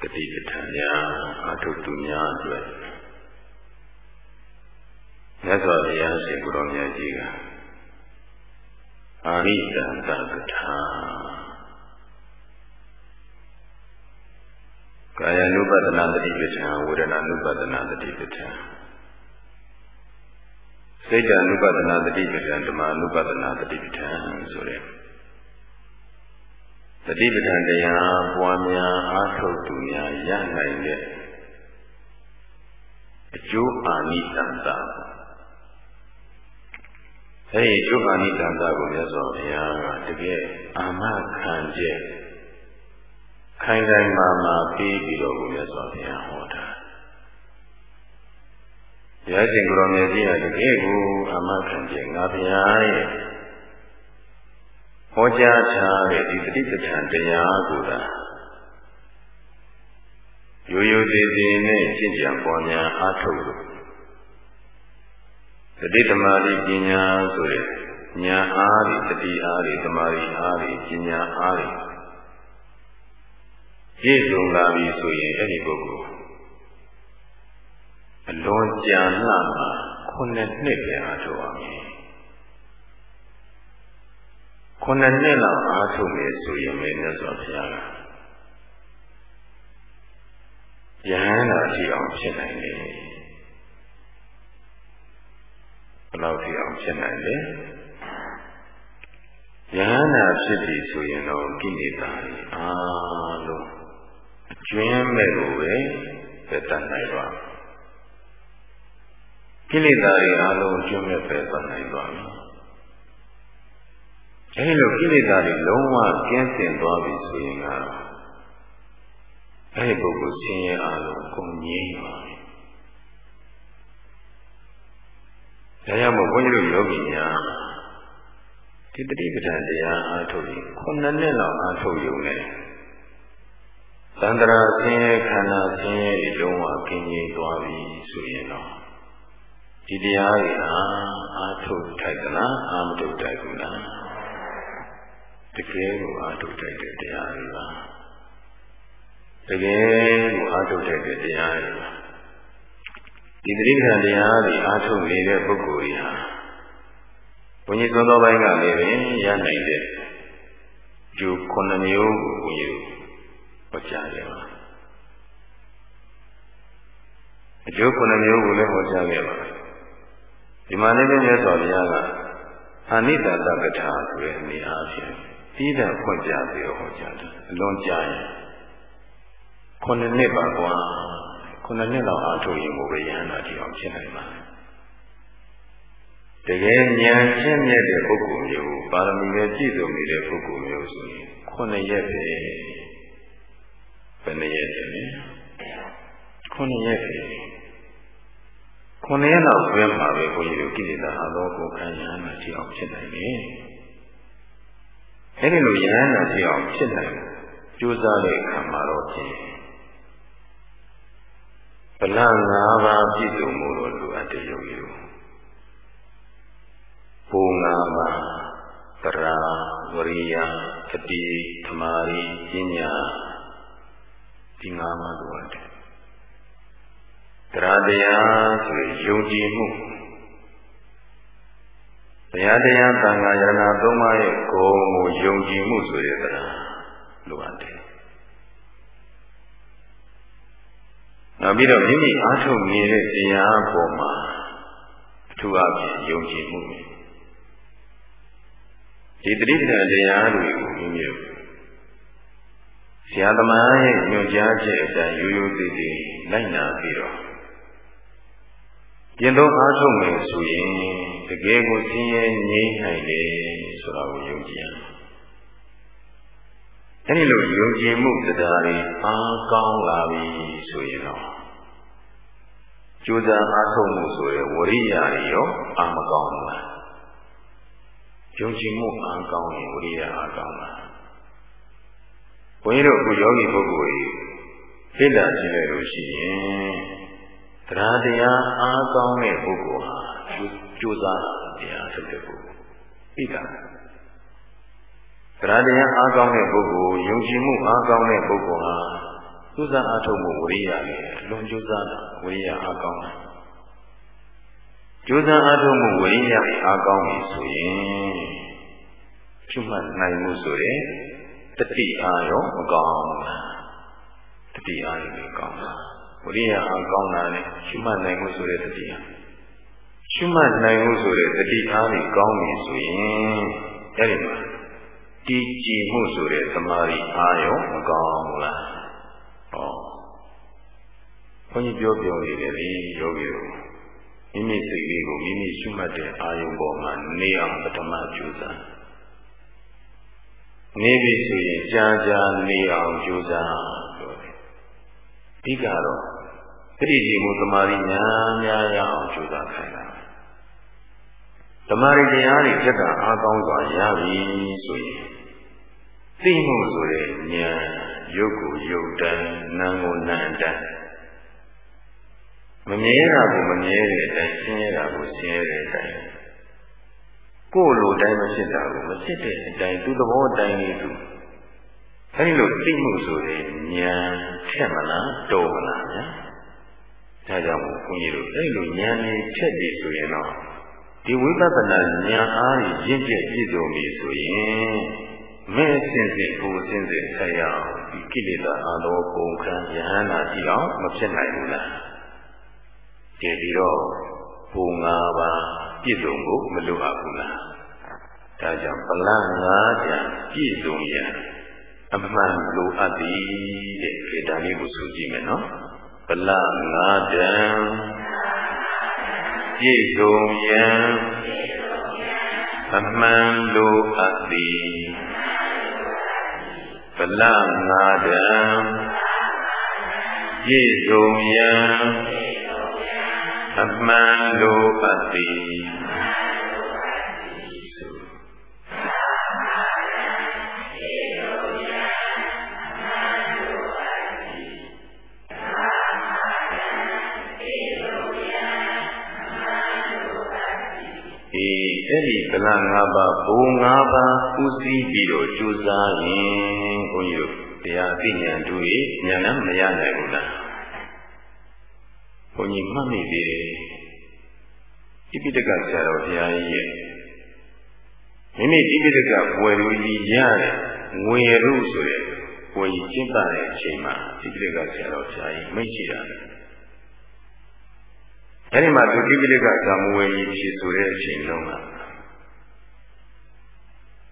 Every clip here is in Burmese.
တတိပဋ္ဌာန်များအထုသူများအတွက်မြတ်စွာဘုရားရှင်ကိုယ်တော်မြတ်ကြီးကအာရိတန္တပဋ္ဌာန်ကာယ ानु ပဒနာတတိပဋ္ဌာန်ဝေဒနာ ानु ပဒနာတတိပဋ္ဌာန်စိတ်တ ानु ပဒနာတတိပဋ္ဌာန်ဓမ္မ ानु ပဒနာတတိပဋ္ဌာန်ဆိုတဲ့ တတိပဋ္ဌာန်တရားပွားများအားထုတ်သူများရနိုင်တဲ့အကျိုးအာနိသင်္တာအဲဒီအကျိုးအာနိသင်္တာကိုမြတ်စွာဘုရားကတကယ်အာမခံချက်ခိုင်ခိုင်မာမာပြီးပြီးတော့ဘုရားစွာဘုရားဟောတာဘုရားရှင်ကိုယ်တော်မြတ်ကြီးကတကယ်ကိုအာမခံချက်ငါဘုရားရဲ့ ဟောကြားထားတဲ့ဒီသတိပဋ္ဌာန်တရားကိုသာရိုးရိုးသေးသေးနဲ့ကျင့်ကြံပွားများအားထုတ်လို့သတိသမารိပညာဆိုတဲ့ဉာဏ်အားတွေတတိအားတွေသမာဓိအားတွေပညာအားတွေပြည့်စုံလာပြီဆိုရင်အဲ့ဒီပုဂ္ဂိုလ်အလွန်ကြာလှမှာခုနှစ်နှစ်ပြန်အားထုတ်ရမယ် ခုနှစ်နှစ်လောက်အားထုတ်မယ်ဆိုရင်လည်းမြတ်စွာဘုရားကယဟန္တာရှိအောင်ဖြစ်နိုင်တယ်ဘယ်လောက်ရှိအောင်ဖြစ်နိုင်လဲယဟန္တာဖြစ်ပြီဆိုရင်တော့ကိလေသာတွေအားလုံးအကျွင်းမဲ့ကိုပဲသက်တတ်နိုင်ပါကိလေသာတွေအားလုံးအကျွင်းမဲ့ပဲသက်နိုင်ပါမယ် အဲဒီလိုကိလေသာတွေလုံးဝကင်းစင်သွားပြီဆိုရင်ကတော့အဲဒီပုဂ္ဂိုလ်ဆင်းရဲအားလုံးကုန်ငြိမ်းပါပြီ။ဒါကြောင့်မို့ဘုန်းကြီးတို့ယောဂီများဒီတတိပဋ္ဌာန်တရားအားထုတ်ရင်ခုနှစ်နှစ်လောက်အားထုတ်ရုံနဲ့သန္တရာဆင်းရဲခန္ဓာဆင်းရဲတွေလုံးဝကင်းငြိမ်းသွားပြီဆိုရင်တော့ဒီတရားတွေဟာအားထုတ်ထိုက်သလားအားမထုတ်ထိုက်ဘူးလား တကယ်ကိုအားထုတ်ထိုက်တဲ့တရားတွေပါတကယ်ကိုအားထုတ်တဲ့တရားတွေပါဒီတိဋ္ဌာန်တရားတွေအားထုတ်နေတဲ့ပုဂ္ဂိုလ်တွေဟာဘုန်းကြီးသောသောပိုင်းကလည်းပဲရနိုင်တဲ့ကျိုးခုနှစ်မျိုးကိုဘုန်းကြီးဟောကြားခဲ့ပါအကျိုးခုနှစ်မျိုးကိုလည်းဟောကြားခဲ့ပါဒီမှာလည်းမြတ်စွာဘုရားကအနိတ္တတပဋ္ဌာဆိုတဲ့အနေအားဖြ င့်ပြီးတဲ့ဖွင့်ပြပြီးတော့ဟောကြားတယ်အလွန်ကြာရင်ခုနှစ်နှစ်ပါကွာခုနှစ်နှစ်လောက်အားထုတ်ရင်ဘုရားယန္တာတိအောင်ဖြစ်နိုင်ပါတကယ်ဉာဏ်ရှင်းမြတ်တဲ့ပုဂ္ဂိုလ်မျိုးပါရမီနဲ့ပြည့်စုံနေတဲ့ပုဂ္ဂိုလ်မျိုးဆိုရင်ခုနှစ်ရက်ပဲဘယ်နှစ်ရက်လဲခုနှစ်ရက်ပဲခုနှစ်ရက်လောက်တွင်းမှာပဲဘုန်းကြီးတို့ကိလေသာအသောကိုခံရမှတိအောင်ဖြစ်နိုင်တယ် အဲဒီလိုယဟန္တာတိအောင်ဖြစ်နိုင်ကြိုးစားတဲ့အခါမှာတော့ဖြင့်ဗလ၅ပါးပြည့်စုံမှုလို့လိုအပ်တဲ့ယုံကြည်လို့ဘုံ၅ပါးတရာဝရိယတတိသမာဓိပညာဒီ၅ပါးလိုအပ်တယ်တရားတရားဆိုရင်ယုံကြည်မှု တရားတရားသံဃာယရဏသုံးပါးရဲ့ဂုဏ်ကိုယုံကြည်မှုဆိုတဲ့တရားလိုအပ်တယ်နောက်ပြီးတော့မိမိအားထုတ်နေတဲ့တရားပေါ်မှာအထူးအဖြင့်ယုံကြည်မှုဒီတိဋ္ဌာန်တရားတွေကိုမိမိတို့ဆရာသမားရဲ့ညွှန်ကြားချက်အတိုင်းရိုးရိုးသေးသေးလိုက်နာပြီးတော့ ကျင့်သုံးအားထုတ်မယ်ဆိုရင်တကယ်ကိုဆင်းရဲငြိမ်းနိုင်တယ်ဆိုတာကိုယုံကြည်ရမယ်အဲဒီလိုယုံကြည်မှုတရားတွေအားကောင်းလာပြီဆိုရင်တော့ကြိုးစားအားထုတ်မှုဆိုရဲဝရိယတွေရောအာမကောင်းဘူးလားယုံကြည်မှုအားကောင်းရင်ဝရိယအားကောင်းပါဘုန်းကြီးတို့အခုယောဂီပုဂ္ဂိုလ်ကြီးသိတာကြည့်လိုက်လို့ရှိရင် တရားတရားအားကောင်းတဲ့ပုဂ္ဂိုလ်ဟာကြိုးစားတရားထုတ်တဲ့ပုဂ္ဂိုလ်သိတာတရားတရားအားကောင်းတဲ့ပုဂ္ဂိုလ်ယုံကြည်မှုအားကောင်းတဲ့ပုဂ္ဂိုလ်ဟာကြိုးစားအားထုတ်မှုဝိရိယလေအလွန်ကြိုးစားတာဝိရိယအားကောင်းတာကြိုးစားအားထုတ်မှုဝိရိယအားကောင်းပြီဆိုရင်ဖြုမှတ်နိုင်မှုဆိုရင်တတိအားရောမကောင်းဘူးတတိအားလည်းကောင်းတာ ဝိရိယအားကောင်းတာနဲ့ဖြုမှတ်နိုင်မှုဆိုတဲ့တတိအားဖြုမှတ်နိုင်မှုဆိုတဲ့တတိအားကြီးကောင်းပြီဆိုရင်အဲ့ဒီမှာတည်ကြည်မှုဆိုတဲ့သမာဓိအားရောမကောင်းဘူးလားဟောဘုန်းကြီးပြောပြောနေတယ်လေယောဂီတို့မိမိစိတ်လေးကိုမိမိရှုမှတ်တဲ့အာယုံပေါ်မှာနေအောင်ပထမကြိုးစားနေပြီဆိုရင်ကြာကြာနေအောင်ကြိုးစားပြောတယ် အဓိကတော့တတိစီမှုသမာဓိညာများရအောင်ကြိုးစားခိုင်းတာသမာဓိတရားတွေတက်တာအားကောင်းစွာရပြီဆိုရင်သိမှုဆိုတဲ့ဉာဏ်ရုပ်ကိုရုပ်တန်နာမ်ကိုနာမ်တန်မမြဲတာကိုမမြဲတဲ့အတိုင်းဆင်းရဲတာကိုဆင်းရဲတဲ့အတိုင်းကိုယ်လိုတိုင်းမဖြစ်တာကိုမဖြစ်တဲ့အတိုင်းသူ့သဘောတိုင်းလေးသူ အဲဒီလိုသိမှုဆိုတဲ့ဉာဏ်ထက်မလားတော်မလားညာဒါကြောင့်ဘုန်းကြီးတို့အဲဒီလိုဉာဏ်လေးထက်ပြီဆိုရင်တော့ဒီဝိပဿနာဉာဏ်အားရင့်ကျက်ပြည့်စုံပြီဆိုရင်မဲ့စင်စစ်ကိုစင်စစ်ဆက်ရအောင်ဒီကိလေသာအလောကုန်ခံယဟန္တာကြည့်အောင်မဖြစ်နိုင်ဘူးလားတည်ပြီးတော့ဘုံ၅ပါးပြည့်စုံဖို့မလိုအပ်ဘူးလားဒါကြောင့်ဗလ၅ကြံပြည့်စုံရန် အမှန်လိုအပ်သည်တဲ့ဒီဒါလေးကိုဆိုကြည့်မယ်နော်ဗလ၅ကြံပြည့်စုံရန်အမှန်လိုအပ်သည်ဗလငါတံပြည့်စုံရန်အမှန်လိုအပ်သည် အဲ့ဒီဗလ၅ပါးဘုံ၅ပါးဥစည်းပြီးတော့ကြိုးစားရင်ဘုန်းကြီးတို့တရားသိဉာဏ်တို့၏ဉာဏ်နဲ့မရနိုင်ဘူးလားဘုန်းကြီးမှတ်မိသေးတယ်ဣပိတကဆရာတော်ဘုရားကြီးရဲ့မိမိဣပိတကဘွယ်လိုကြီးရတဲ့ငွေရုပ်ဆိုတဲ့ဘွယ်ကြီးကျင့်ပတဲ့အချိန်မှာဣပိတကဆရာတော်ဘုရားကြီးမိတ်ရှိတာအဲဒီမှာသူဣပိတကဇာမဝေကြီးဖြစ်ဆိုတဲ့အချိန်လုံးက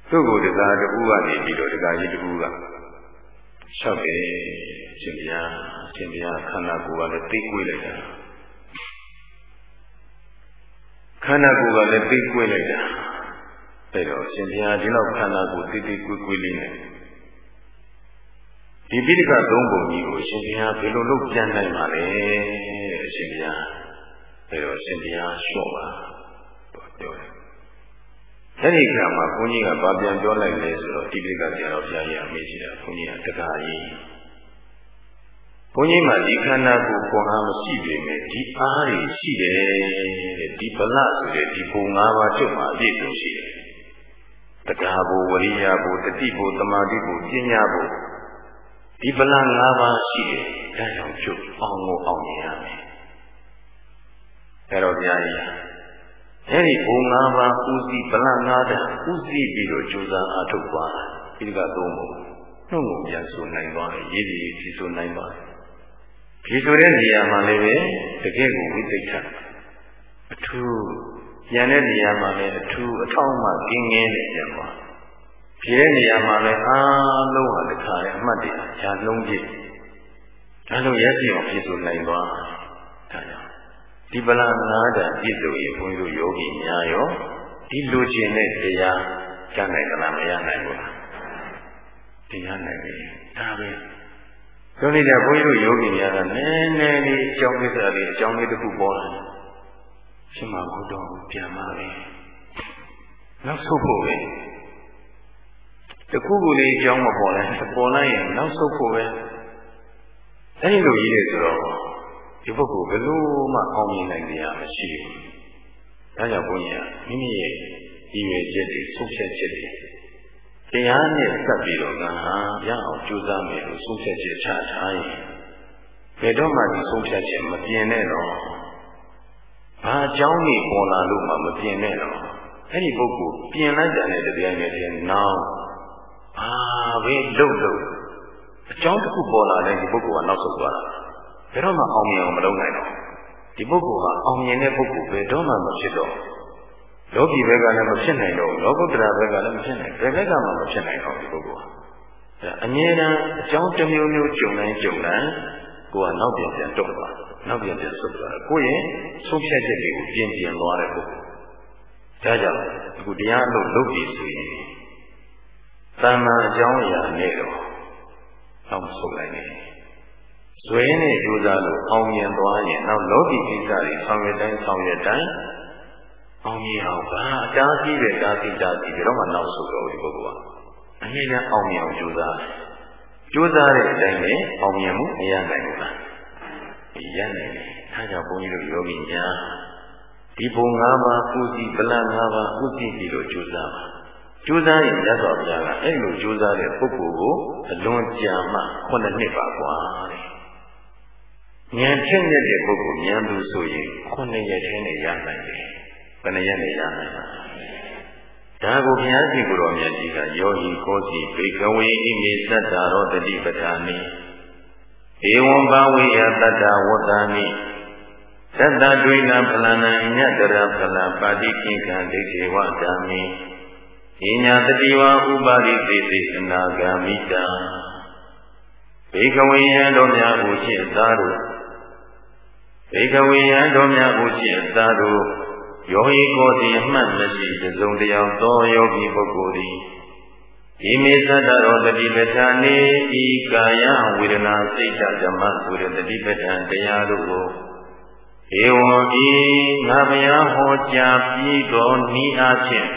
သူ့ကိုတရားတူကနေပြီးတော့တရားကြီးတူကလျှောက်တယ်ရှင်ဗျာရှင်ဗျာခန္ဓာကိုယ်ကလည်းသိကွေးလိုက်တာခန္ဓာကိုယ်ကလည်းသိကွေးလိုက်တာအဲတော့ရှင်ဗျာဒီလောက်ခန္ဓာကိုယ်သိသိကွေးကွေးလေးနဲ့ဒီပိဋကသုံးပုံကြီးကိုရှင်ဗျာဘယ်လိုလုပ်ပြန်နိုင်မှာလဲတဲ့ရှင်ဗျာအဲတော့ရှင်ဗျာလျှော့ပါပြောတယ် အဲ့ဒီကမှာဘုန်းကြီးကဗာပြန်ပြောလိုက်လဲဆိုတော့တိပိကဆရာတော်ဘုရားကြီးအမေးရှိတာဘုန်းကြီးကတက္ကကြီးဘုန်းကြီးမှဒီခန္ဓာကိုယ်ပေါ်အားမရှိပေမဲ့ဒီအားတွေရှိတယ်တဲ့ဒီဗလဆိုတဲ့ဒီပုံ၅ပါးချုပ်မှာအပြည့်စုံရှိတယ်တရားဘုဝရိယဘုတတိဘုသမာဓိဘုပညာဘုဒီဗလ၅ပါးရှိတယ်ဒါကြောင့်ချုပ်အောင်ကိုအောင်မြင်ရမယ်အဲ့တော့ဘုရားကြီး အဲ့ဒီဘုံ၅ပါးဥစည်းဗလ၅တန်ဥစည်းပြီးတော့ကြိုးစားအားထုတ်ပါဒီကသုံးဖို့နှုတ်ကိုပြန်ဆိုနိုင်သွားတယ်ရေးပြီးဖြေဆိုနိုင်ပါတယ်ဖြေဆိုတဲ့နေရာမှာလည်းပဲတကယ့်ကိုဝိသိက္ခအထူးပြန်တဲ့နေရာမှာလည်းအထူးအထောက်အမှကင်းငင်းနေပြန်ပါဖြေတဲ့နေရာမှာလည်းအားလုံးဟာတခါလေအမှတ်တရညာလုံးပြည့်ဒါဆိုရဲစီအောင်ဖြေဆိုနိုင်သွားဒါကြောင့် ဒီပလငါးတန်ပြည့်စုံရင်ဘုန်းကြီးတို့ယောဂီများရောဒီလူချင်းတဲ့တရားကျန်နိုင်သလားမရနိုင်ဘူးလားတရားနိုင်ပြီဒါပဲပြောနေတဲ့ဘုန်းကြီးတို့ယောဂီများကနည်းနည်းလေးအကြောင်းကိစ္စလေးအကြောင်းလေးတစ်ခုပေါ်လာတယ်ရှင်မဘုဒ္ဓကိုပြန်ပါပဲနောက်ဆုတ်ဖို့ပဲတခုခုလေးအကြောင်းမပေါ်လိုက်ပေါ်လိုက်ရင်နောက်ဆုတ်ဖို့ပဲအဲဒီလိုကြီးလေဆိုတော့ ဒီပုဂ္ဂိုလ်ဘယ်လို့မှအောင်မြင်နိုင်ကြရမရှိဘူး။ဒါကြောင့်ဘုန်းကြီးကမိမိရဲ့ဒီရွယ်ချက်တွေဆုံးဖြတ်ချက်တွေတရားနဲ့ဆက်ပြီးတော့ငါဟာရအောင်ကြိုးစားမယ်လို့ဆုံးဖြတ်ချက်ချထားရင်ဘယ်တော့မှဒီဆုံးဖြတ်ချက်မပြင်းနဲ့တော့ဘာအကြောင်းကြီးပေါ်လာလို့မှမပြင်းနဲ့တော့အဲ့ဒီပုဂ္ဂိုလ်ပြင်လိုက်တဲ့တဲ့တရားနဲ့တည်းနောင်ဘာပဲလုံလုံအကြောင်းတစ်ခုပေါ်လာတဲ့ဒီပုဂ္ဂိုလ်ကနောက်ဆုတ်သွားတာဘ ယ်တော့မှအောင်မြင်အောင်မလုပ်နိုင်တော့ဒီပုဂ္ဂိုလ်ဟာအောင်မြင်တဲ့ပုဂ္ဂိုလ်ဘယ်တော့မှမဖြစ်တော့လောကီဘက်ကလည်းမဖြစ်နိုင်တော့လောကုတ္တရာဘက်ကလည်းမဖြစ်နိုင်ဘယ်ဘက်ကမှမဖြစ်နိုင်တော့ဒီပုဂ္ဂိုလ်ဟာအမြဲတမ်းအကြောင်းတစ်မျိုးမျိုးကြုံတိုင်းကြုံတိုင်းကိုကနောက်ပြန်ပြန်တုံ့သွားနောက်ပြန်ပြန်ဆုတ်သွားကိုယ့်ရဲ့ဆုံးဖြတ်ချက်တွေကိုပြင်ပြင်သွားတဲ့ပုဂ္ဂိုလ်ဒါကြောင့်အခုတရားအလုပ်လုပ်ပြီဆိုရင်တဏ္ဍာအကြောင်းအရာနဲ့တော့နောက်ဆုတ်လိုက်နေ ဇွဲနဲ့ကြိုးစားလို့အောင်မြင်သွားရင်နောက်လောကီကိစ္စတွေဆောင်ရွက်တိုင်းဆောင်ရွက်တိုင်းအောင်မြင်အောင်ဗာအတားကြီးပဲတားစီတားစီဘယ်တော့မှနောက်ဆုတ်တော့ဒီပုဂ္ဂိုလ်ကအမြဲတမ်းအောင်မြင်အောင်ကြိုးစားတယ်ကြိုးစားတဲ့အတိုင်းနဲ့အောင်မြင်မှုမရနိုင်ဘူးလားရနိုင်တယ်အဲကြောင့်ဘုန်းကြီးတို့ယောဂီများဒီဘုံ၅ပါးကုသိဗလ၅ပါးကုသိပြီးလို့ကြိုးစားပါကြိုးစားရင်ရသော်ဘုရားကအဲ့လိုကြိုးစားတဲ့ပုဂ္ဂိုလ်ကိုအလွန်ကြာမှ9နှစ်ပါကွာတဲ့ ဉာဏ်ထက်မြက်တဲ့ပုဂ္ဂိုလ်ဉာဏ်သူဆိုရင်9ရက်ချင်းနဲ့ရနိုင်တယ်ဘယ်နှရက်နဲ့ရနိုင်လဲဒါကိုဘုရားရှင်ကိုယ်တော်မြတ်ကြီးကယောဟိကောစီဘေကဝေဣမိသတ္တာရောတတိပဋ္ဌာနိဧဝံဘာဝေယတတ္တဝတ္တာနိသတ္တဒွိနာဖလနံညတရဖလပါတိကိခံဒိဋ္ဌေဝဓမ္မိဣညာတတိဝဥပါရိသေသေအနာဂာမိတာဘေကဝေယံတို့များကိုရှင်းသားတို့ ဘေကဝေယံတို့များကိုရှင်းသားတို့ယောဟိကိုတိအမှတ်မရှိတစုံတယောက်သောယောဂီပုဂ္ဂိုလ်သည်ဒီမေသတ္တရောတတိပဋ္ဌာန်ဤကာယဝေဒနာစိတ်ဓမ္မဆိုတဲ့တတိပဋ္ဌာန်တရားတို့ကိုဧဝံဤငါဘုရားဟောကြားပြီးသောဤအားဖြင့်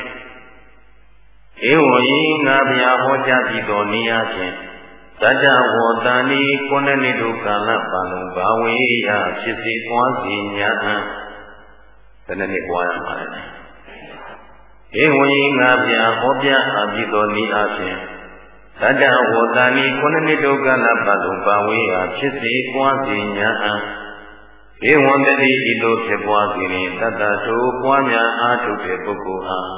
ဧဝံဤငါဘုရားဟောကြားပြီးသောဤအားဖြင့် တတ္တဝောတန်ဤခုနှစ်နှစ်တို့ကာလပါလုံးဘာဝေယဖြစ်စေသွားစီညာအံဘယ်နှစ်နှစ်ပွားရမှာလဲဧဝံဤငါဘုရားဟောကြားအပ်ပြီးသောဤအားဖြင့်တတ္တဝောတန်ဤခုနှစ်နှစ်တို့ကာလပါလုံးဘာဝေယဖြစ်စေသွားစီညာအံဧဝံတတိဤသို့ဖြစ်ပွားစေရင်တတ္တထိုပွားများအားထုတ်တဲ့ပုဂ္ဂိုလ်အား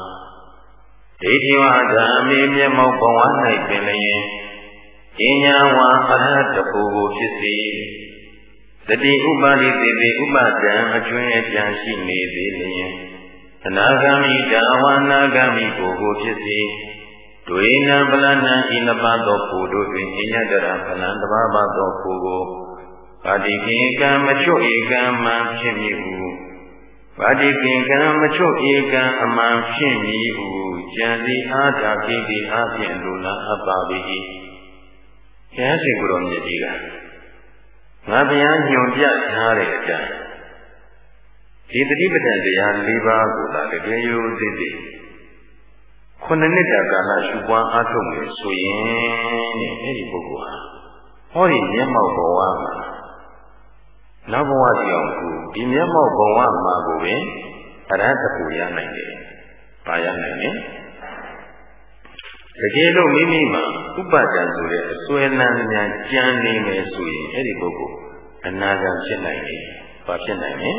ဒိဋ္ဌိဝါဓမ္မေမျက်မှောက်ဘဝ၌ပင်လျင် ဉာဏ်ဝါအရဟတပုဂ္ဂိုလ်ဖြစ်စေတတိဥပါရိသေတိဥပဒံအကျွင်းအပြန်ရှိနေသေးလျင်အနာဂါမိဒါဝနာဂါမိပုဂ္ဂိုလ်ဖြစ်စေဒွေနံပလနံဤနပါသောပုတို့တွင်ဉာဏ်တရာဖလံတဘာဘသောပုဂ္ဂိုလ်ပါတိကိကံမချွတ်ဧကံမှဖြစ်မည်ဟုပါတိကိကံမချွတ်ဧကံအမှန်ဖြစ်မည်ဟုကြံစီအားသာကိတိအားဖြင့်လူနာအပ်ပါ၏ ဘုရားရှင်ကိုယ်တော်မြတ်ကြီးကငါဘုရားညွန်ပြထားတဲ့အတိုင်းဒီတတိပဒံတရား၄ပါးကိုသာတကယ်ယူသိသိခုနှစ်နှစ်တာကာလရှုပွားအားထုတ်မယ်ဆိုရင်တဲ့အဲ့ဒီပုဂ္ဂိုလ်ဟာဟောဒီမျက်မှောက်ဘဝမှာနောက်ဘဝကြောင့်ကိုဒီမျက်မှောက်ဘဝမှာကိုပင်အရဟတကိုရနိုင်တယ်။ပါရနိုင်တယ်။တကယ်လို့မိမိမှာ ဥပဒံဆိုတဲ့အစွဲလန်းများကြံနေမယ်ဆိုရင်အဲ့ဒီပုဂ္ဂိုလ်အနာဂတ်ဖြစ်နိုင်တယ်။ဘာဖြစ်နိုင်လဲ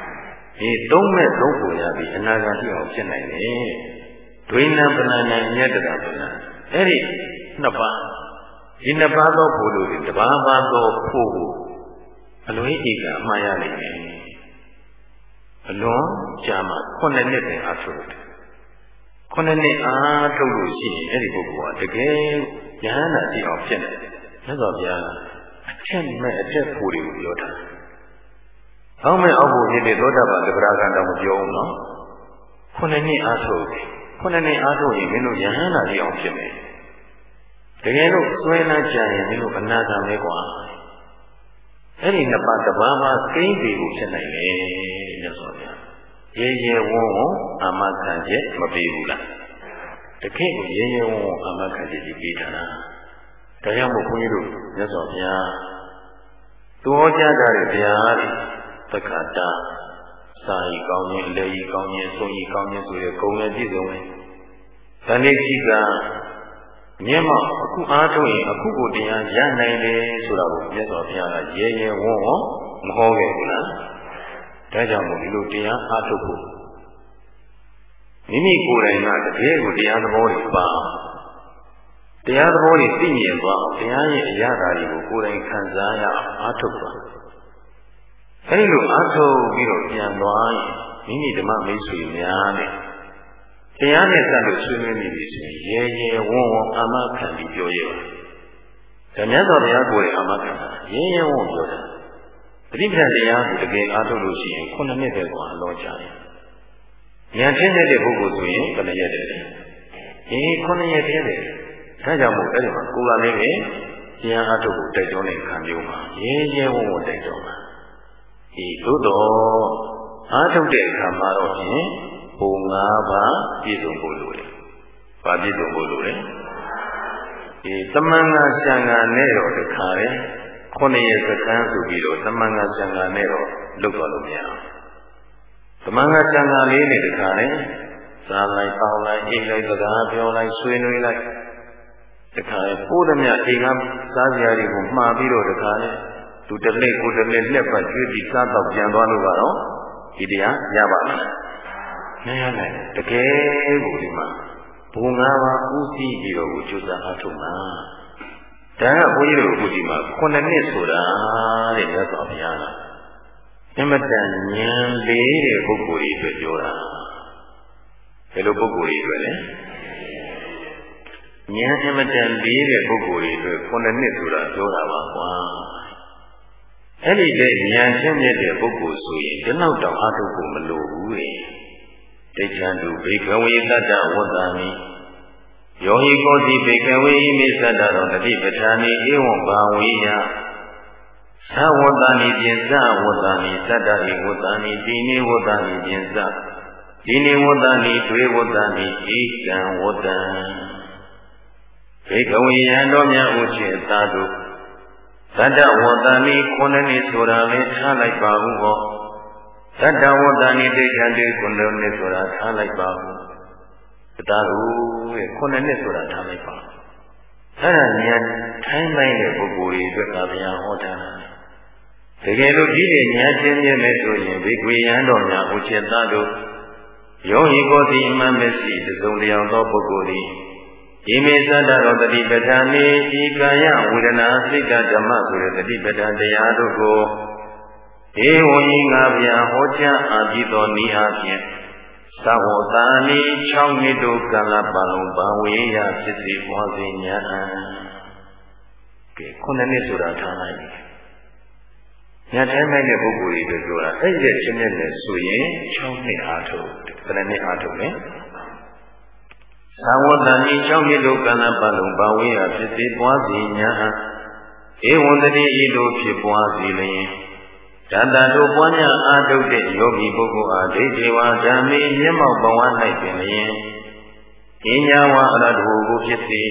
။ဒီသုံးမဲ့သုံးကိုရပြီးအနာဂတ်ဖြစ်အောင်ဖြစ်နိုင်တယ်။ဒွိနံပဏာနံညတ္တရာပဏာအဲ့ဒီနှစ်ပါးဒီနှစ်ပါးသောဘုလိုတွေတပါးပါးသောဖို့ကိုအလွန်ဧကအမှားရနိုင်တယ်အလွန်ကြာမှခုနှစ်နှစ်တည်းအားထုတ်တယ် ခုနှစ်နှစ်အားထုတ်လို့ရှိရင်အဲ့ဒီပုဂ္ဂိုလ်ကတကယ်ဉာဏ်နာကြည့်အောင်ဖြစ်နေတယ်မြတ်စွာဘုရားအထက်မဲ့အထက်ဖို့တွေကိုပြောတာအောက်မဲ့အောက်ဖို့ဖြစ်တဲ့သောတာပန်သဗ္ဗရာကံတော့မပြောဘူးနော်ခုနှစ်နှစ်အားထုတ်တယ်ခုနှစ်နှစ်အားထုတ်ရင်မင်းတို့ယဟန္တာကြီးအောင်ဖြစ်မယ်တကယ်လို့စွဲလန်းကြရင်မင်းတို့အနာဂတ်ပဲကွာအဲ့ဒီနှစ်ပါးတပါးပါကိန်းစီကိုဖြစ်နိုင်တယ်မြတ်စွာဘုရား ရေရေဝုံဝုံအာမခံချက်မပေးဘူးလားတခေတ်ကိုရေရေဝုံဝုံအာမခံချက်ကြီးပေးတာလားဒါကြောင့်မို့ခွန်ကြီးတို့မြတ်စွာဘုရားသူဟောကြားကြတဲ့တရားတွေသက္ကတာစာရီကောင်းခြင်းလေရီကောင်းခြင်းဆုံးရီကောင်းခြင်းဆိုတဲ့ဂုဏ်နဲ့ပြည့်စုံတယ်။တဏှိခိကမျက်မှောက်အခုအားထုတ်ရင်အခုကိုတရားရနိုင်တယ်ဆိုတာကိုမြတ်စွာဘုရားကရဲရဲဝံ့ဝံ့မဟောခဲ့ဘူးလား ဒါကြောင့်မို့ဒီလိုတရားအားထုတ်ဖို့မိမိကိုယ်တိုင်ကတကယ်ကိုတရားသဘောတွေပါတရားသဘောတွေသိမြင်သွားအောင်တရားရဲ့အရာဓာတ်တွေကိုကိုယ်တိုင်ခံစားရအောင်အားထုတ်ပါအဲဒီလိုအားထုတ်ပြီးတော့ပြန်သွားရင်မိမိဓမ္မမိတ်ဆွေများနဲ့တရားနဲ့စပ်လို့ဆွေးနွေးနေပြီဆိုရင်ရဲရဲဝံ့ဝံ့အာမခံပြီးပြောရပါဒါမြတ်စွာဘုရားကိုယ်ရဲ့အာမခံတာရဲရဲဝံ့ပြောတာ ပฏิပဒတရားကိုတကယ်အားထုတ်လို့ရှိရင်ခုနှစ်နှစ်ပဲကွာအလောကြတယ်ဉာဏ်ထင်းတဲ့ပုဂ္ဂိုလ်ဆိုရင်ဘယ်နှရက်တည်းလဲအေးခုနှစ်ရက်တည်းတယ်ဒါကြောင့်မို့အဲ့ဒီမှာကိုယ်ကလည်းပဲဉာဏ်အားထုတ်ဖို့တိုက်တွန်းတဲ့ခံမျိုးမှာရဲရဲဝံ့ဝံ့တိုက်တွန်းတာဒီသို့တော်အားထုတ်တဲ့အခါမှာတော့ဖြင့်ဘုံ၅ပါးပြည့်စုံဖို့လိုတယ်။ဘာပြည့်စုံဖို့လိုလဲ။ဒီသမန်ငါစံဃာနဲ့တော့တခါလေ ခုနှစ်ရက်စကန်းဆိုပြီးတော့သမန်ငါစံဃာနဲ့တော့လွတ်သွားလို့မရဘူး။သမန်ငါစံဃာလေးနဲ့တခါလေစားလိုက်ပေါင်းလိုက်အိတ်လိုက်စကားပြောလိုက်ဆွေးနွေးလိုက်တခါလေပိုးသမျှအိမ်ကစားစရာတွေကိုမှားပြီးတော့တခါလေသူတလက်ကိုတလက်လက်ပတ်ကျွေးပြီးစားတော့ပြန်သွားလို့ကတော့ဒီတရားရပါမယ်မရနိုင်တကယ်ကိုဒီမှာဘုံငါးပါးဥသိပြီးတော့ကိုကြိုးစားအားထုတ်မှာ ဒါကဘုန်းကြီးတို့အခုဒီမှာ9နှစ်ဆိုတာတဲ့မြတ်စွာဘုရားကအမတန်ဉာဏ်လေးတဲ့ပုဂ္ဂိုလ်တွေအတွက်ပြောတာဘယ်လိုပုဂ္ဂိုလ်တွေအတွက်လဲဉာဏ်အမတန်လေးတဲ့ပုဂ္ဂိုလ်တွေအတွက်9နှစ်ဆိုတာပြောတာပါကွာအဲ့ဒီတဲ့ဉာဏ်ချင်းမြတ်တဲ့ပုဂ္ဂိုလ်ဆိုရင်ဒီနောက်တော့အားထုတ်ဖို့မလိုဘူးလေတိဋ္ဌံတုဘေကဝေတတ္တဝတ္တမိ ယောဟိကောတိဘေကဝေဣမိသတ္တရောတတိပဋ္ဌာနိဧဝံဘာဝေယသဝတ္တနိပိစဝတ္တနိသတ္တဟိဝတ္တနိတိနိဝတ္တနိပိစတိနိဝတ္တနိဒွေဝတ္တနိဧကံဝတ္တံဘေကဝေယံတော်မြတ်ဥချေသာတို့သတ္တဝတ္တနိခုနှစ်နှစ်ဆိုတာလေးထားလိုက်ပါဘူးဟောသတ္တဝတ္တနိဒိဋ္ဌံတိခုနှစ်နှစ်ဆိုတာထားလိုက်ပါဘူးတရားတို့ ရဲ့ခုနှစ်နှစ်ဆိုတာထားလိုက်ပါအဲ့ဒါဉာဏ်ထိုင်းနိုင်တဲ့ပုဂ္ဂိုလ်တွေအတွက်ကဗျာဟောတာတကယ်လို့ဒီလေဉာဏ်ချင်းမြဲမဲ့ဆိုရင်ဘေကွေရန်တော်များဥจิตတို့ယောဟိကိုတိမမစီသုံးတရားသောပုဂ္ဂိုလ်သည်ဣမေသတ္တရောတတိပဋ္ဌာနိဤကာယဝေဒနာစိတ်ဓမ္မဆိုတဲ့တတိပဋ္ဌာန်တရားတို့ကိုဧဝံဤငါဗျာဟောကြားအပ်ပြီးသောဤအပြင် သဝတာနိ6နှစ်တို့ကာလပတ်လုံးဘာဝေယဖြစ်စီပွားစေညာံကဲခုနှစ်နှစ်ဆိုတာထားလိုက်ညထဲမဲ့တဲ့ပုဂ္ဂိုလ်တွေပြောတာအဲ့ဒီချင်းနဲ့လည်းဆိုရင်6နှစ်အားထုတ်ဘယ်နှစ်အားထုတ်လဲသဝတ္တနိ6နှစ်တို့ကာလပတ်လုံးဘာဝေယဖြစ်စီပွားစေညာံဧဝံတတိဤတို့ဖြစ်ပွားစေလျင် တတတို့ပွားများအားထုတ်တဲ့ယောဂီပုဂ္ဂိုလ်အားဒိဋ္ဌိဝါဓမ္မေမျက်မှောက်ဘဝ၌ပင်လျင်ဉာဏ်ဝါအရတ္တကိုဖြစ်စေ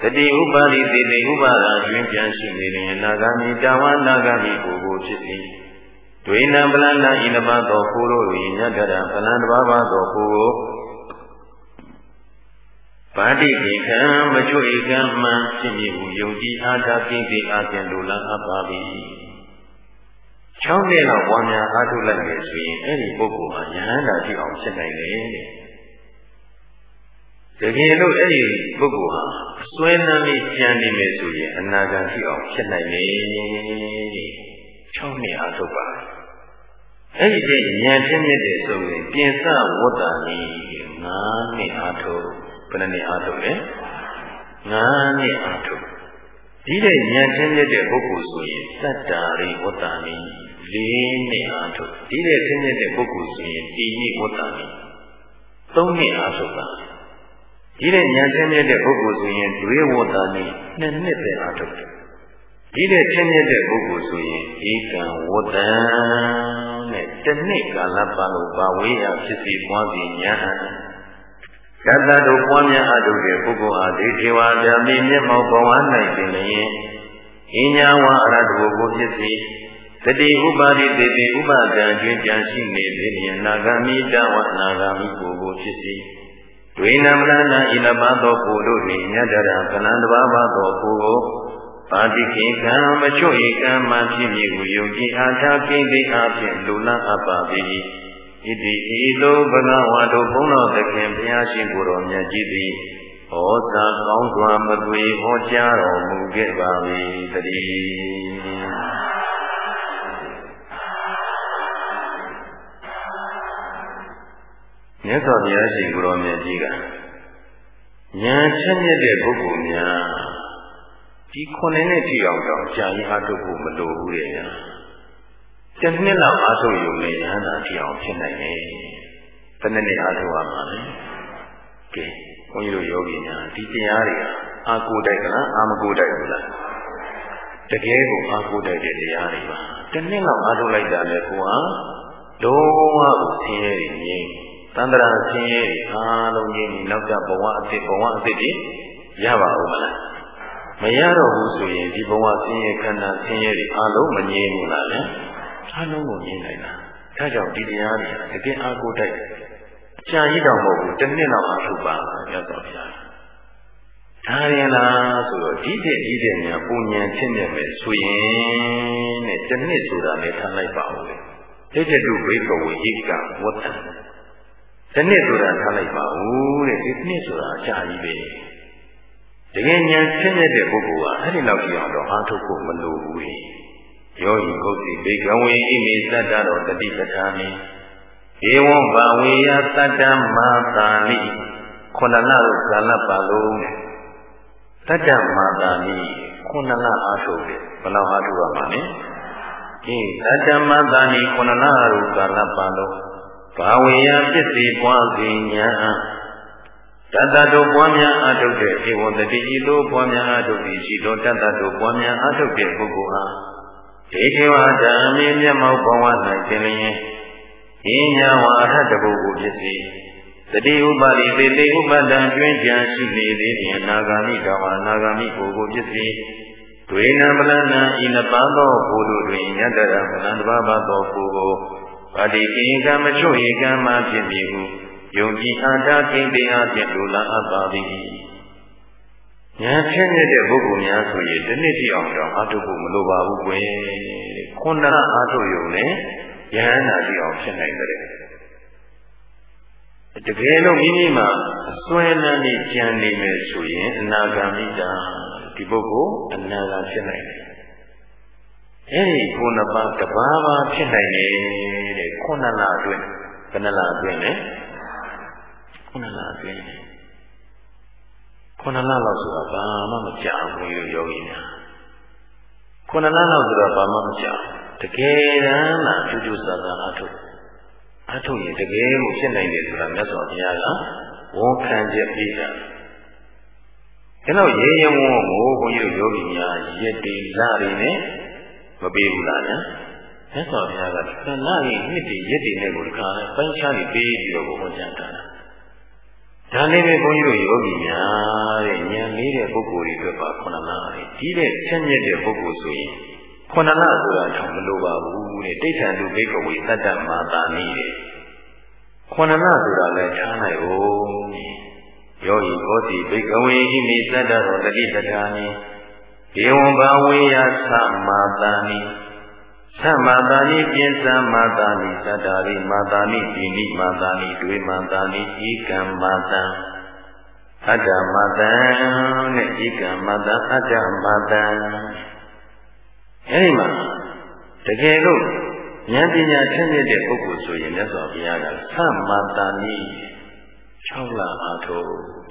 တတိဥပါရိတိတိဥပါဒာကျွင်းပြန်ရှိနေလျင်နာဂမိတဝနာဂမိကိုကိုဖြစ်စေဒွေနံပလန္နာဤနမသောကိုတို့၏ညတရပလန္တဘာဘာသောကိုကိုပါတိကိခံမချွေကံမှန်ဖြစ်မည်ဟုယုံကြည်အားသာပြည့်စုံအားဖြင့်လူလန်းအပ်ပါ၏ 6နှစ်လောက်ပွားများအားထုတ်လိုက်မယ်ဆိုရင်အဲ့ဒီပုဂ္ဂိုလ်ဟာဉာဏ်သာကြည့်အောင်ဖြစ်နိုင်တယ်တဲ့တကယ်လို့အဲ့ဒီပုဂ္ဂိုလ်ဟာအစွဲနှမ်းလေးကြံနေမယ်ဆိုရင်အနာဂတ်ကြည့်အောင်ဖြစ်နိုင်တယ်တဲ့6နှစ်အားထုတ်ပါအဲ့ဒီတဲ့ဉာဏ်ချင်းမြင့်တဲ့ဆိုရင်ပြင်စဝတ္တာနီ9နှစ်အားထုတ်ဘယ်နှစ်အားထုတ်လဲ9နှစ်အားထုတ်ဒီတဲ့ဉာဏ်ချင်းမြင့်တဲ့ပုဂ္ဂိုလ်ဆိုရင်သတ္တာရိဝတ္တာနီ လေးနှစ်အားထုတ်ဒီတဲ့ဆင်းရဲတဲ့ပုဂ္ဂိုလ်ဆိုရင်တိနိဝတ္တမိသုံးနှစ်အားထုတ်ပါဒီတဲ့ဉာဏ်ဆင်းရဲတဲ့ပုဂ္ဂိုလ်ဆိုရင်ဒွေဝတ္တမိနှစ်နှစ်ပဲအားထုတ်တယ်ဒီတဲ့ဆင်းရဲတဲ့ပုဂ္ဂိုလ်ဆိုရင်ဧကံဝတ္တံနဲ့တစ်နှစ်ကာလပတ်လုံးပါဝေးရာဖြစ်စီပွားပြီးဉာဏ်ကတ္တတို့ပွားများအပ်တဲ့ပုဂ္ဂိုလ်အားဒီထေဝါဓမ္မိမျက်မှောက်ဘဝ၌ပင်လျင်အညာဝအရတ္တကိုဖြစ်စီ တတိဥပါရိတေတိဥပါဒံကျွင်းကြံရှိနေသည်လျင်နာဂမိတဝနာဂမိကိုကိုဖြစ်စီဒဒွေနမရဏဣလပါသောကိုတို့နှင့်မြတ်တရကလံတဘာဝသောကိုကိုပါတိခေကံမချွတ်ဧကံမှဖြစ်မည်ဟုယုံကြည်အားထားကိသိအားဖြင့်လူလအပ်ပါ၏ဣတိဤသို့ဘဂဝါတို့ဘုန်းတော်သခင်ဘုရားရှင်ကိုယ်တော်မြတ်ကြီးသည်ဟောစာကောင်းစွာမသွေဟောကြားတော်မူခဲ့ပါ၏တည်း မြတ်စွာဘုရားရှင်ကိုရောမြတ်ကြီးကဉာဏ်ချက်မြက်တဲ့ပုဂ္ဂိုလ်များဒီခုနှစ်နှစ်ထိအောင်တော့ကြာရင်အားထုတ်ဖို့မလိုဘူးလေညာ။တစ်နှစ်လောက်အားထုတ်ရုံနဲ့ဉာဏ်သာထိအောင်ဖြစ်နိုင်တယ်။တစ်နှစ်နဲ့အားထုတ်ရမှာလေ။ကဲဘုန်းကြီးတို့ယောဂီများဒီတရားတွေကအာကိုတိုက်ကလားအာမကိုတိုက်ဘူးလား။တကယ်ကိုအာကိုတိုက်တဲ့တရားတွေပါ။တစ်နှစ်လောက်အားထုတ်လိုက်တာလေကိုဟာလုံးဝဆင်းရဲနေငြိမ်း တန္တရာဆင်းရဲအားလုံးကြီးဒီနောက်ကဘဝအစ်ဘဝအစ်တွေရပါဦးမလားမရတော့ဘူးဆိုရင်ဒီဘဝဆင်းရဲခန္ဓာဆင်းရဲတွေအားလုံးမငြိမ်းဘူးလားလဲအားလုံးကိုငြိမ်းနိုင်တာဒါကြောင့်ဒီတရားတွေတကယ်အားကိုးတိုက်ကြာရည်တော်မဟုတ်ဘူးတစ်နှစ်လောက်အားထုတ်ပါရတော့ဗျာဒါရင်လားဆိုတော့ဒီတဲ့ဒီတဲ့ညာပုံညာဖြစ်နေမယ်ဆိုရင်တဲ့တစ်နှစ်ဆိုတာလည်းထားလိုက်ပါဦးလေတိတ္တုဘိကဝေဟိကဝတ္တ တနည်းဆိုတာထားလိုက်ပါဦးတဲ့ဒီနှစ်ဆိုတာအကြာကြီးပဲတကယ်ဉာဏ်ရှင်းတဲ့ပုဂ္ဂိုလ်ကအဲ့ဒီလောက်ကြီးအောင်တော့အားထုတ်ဖို့မလိုဘူးလေယောဂီဂုတ်တိဘေကဝေဣမိသတ္တတော်တတိပဋ္ဌာနိဧဝံဘာဝေယသတ္တမသာနိခုနလတို့ဇာလပါလုံးတတ္တမသာနိခုနလအားထုတ်တယ်ဘယ်လောက်အားထုတ်ရမှာလဲဒီတတ္တမသာနိခုနလတို့ဇာလပါလုံး ဘာဝေယပစ္စည်းပွားစဉ်ညာတတ္တတို့ပွားများအထုတ်တဲ့ဧဝံတတိဤသို့ပွားများအထုတ်ပြီးရှိသောတတ္တတို့ပွားများအထုတ်တဲ့ပုဂ္ဂိုလ်ဟာဒေခေဝဓမ္မေမျက်မှောက်ဘဝ၌သင်လျင်ဉာဏ်ဝါရတပုဂ္ဂိုလ်ဖြစ်စီတတိဥပါလိသေတိဥပဒံကျွင်းကြံရှိနေသေးဖြင့်နာဂာမိတော်မှာနာဂာမိပုဂ္ဂိုလ်ဖြစ်စီဒွေနံပလနံဤနပန်းသောဘုဒ္ဓတွင်ယတရပလံတဘာဘသောပုဂ္ဂိုလ် ပါတိကိကံမချွတ်ဧကံမှဖြစ်ပြီဟုယုံကြည်အားထားကိတေအားဖြင့်လူလာအပ်ပါသည်ဉာဏ်ဖြစ်နေတဲ့ပုဂ္ဂိုလ်များဆိုရင်ဒီနေ့တိအောင်တော့အာထုဖို့မလိုပါဘူးကွယ်ခုနကအာထုယုံနဲ့ယဟန္တာတိအောင်ဖြစ်နိုင်တယ်တကယ်လို့မိမိမှာအစွဲလန်းနေကြံနေမယ်ဆိုရင်အနာဂါမိတာဒီပုဂ္ဂိုလ်အနာဂါဖြစ်နိုင်တယ် အဲ့ဒီခုနှစ်ပါးတပါးပါဖြစ်နိုင်တယ်တဲ့ခုနှစ်လအတွင်းဘယ်နှလအတွင်းလဲခုနှစ်လအတွင်းခုနှစ်လလောက်ဆိုတာဘာမှမကြောက်ဘူးယောဂီများခုနှစ်လလောက်ဆိုတော့ဘာမှမကြောက်တကယ်တမ်းလားကျူးကျူးဆာဆာအထုတ်အထုတ်ရင်တကယ်ကိုဖြစ်နိုင်တယ်ဆိုတာမြတ်စွာဘုရားကဝန်ခံချက်ပေးတာဒါတော့ရေရင်ဝုံကိုဘုန်းကြီးတို့ယောဂီများရည်တည်လာတွေနဲ့ မပေးဘူးလားညာမြတ်စွာဘုရားကခဏလေးနှစ်တည်းရက်တည်နဲ့ကိုတခါလဲပိုင်းခြားပြီးပေးပြီးတော့ဘုရားကြံတာဒါလေးပဲဘုန်းကြီးတို့ယောဂီများတဲ့ဉာဏ်လေးတဲ့ပုဂ္ဂိုလ်တွေအတွက်ပါခုနလလေးဒီတဲ့ချက်မြက်တဲ့ပုဂ္ဂိုလ်ဆိုရင်ခုနလဆိုတာတော့မလိုပါဘူးတဲ့တိဋ္ဌာန်သူဘိကဝေသတ္တမာတာနိတဲ့ခုနလဆိုတာလည်းထားနိုင်ဦးယောဂီဘောတိဘိကဝေဟိမိသတ္တရောတတိပဌာနိ ဧဝံဘာဝေယသမတာနိသမတာနိပိစမတာနိသတ္တာရိမတာနိပိနိမတာနိဒွေမတာနိဧကံမတံအတ္တမတံနဲ့ဧကံမတံအတ္တမတံအဲဒီမှာတကယ်လို့ဉာဏ်ပညာထက်မြက်တဲ့ပုဂ္ဂိုလ်ဆိုရင်မြတ်စွာဘုရားကသမတာနိ6လအားထုတ်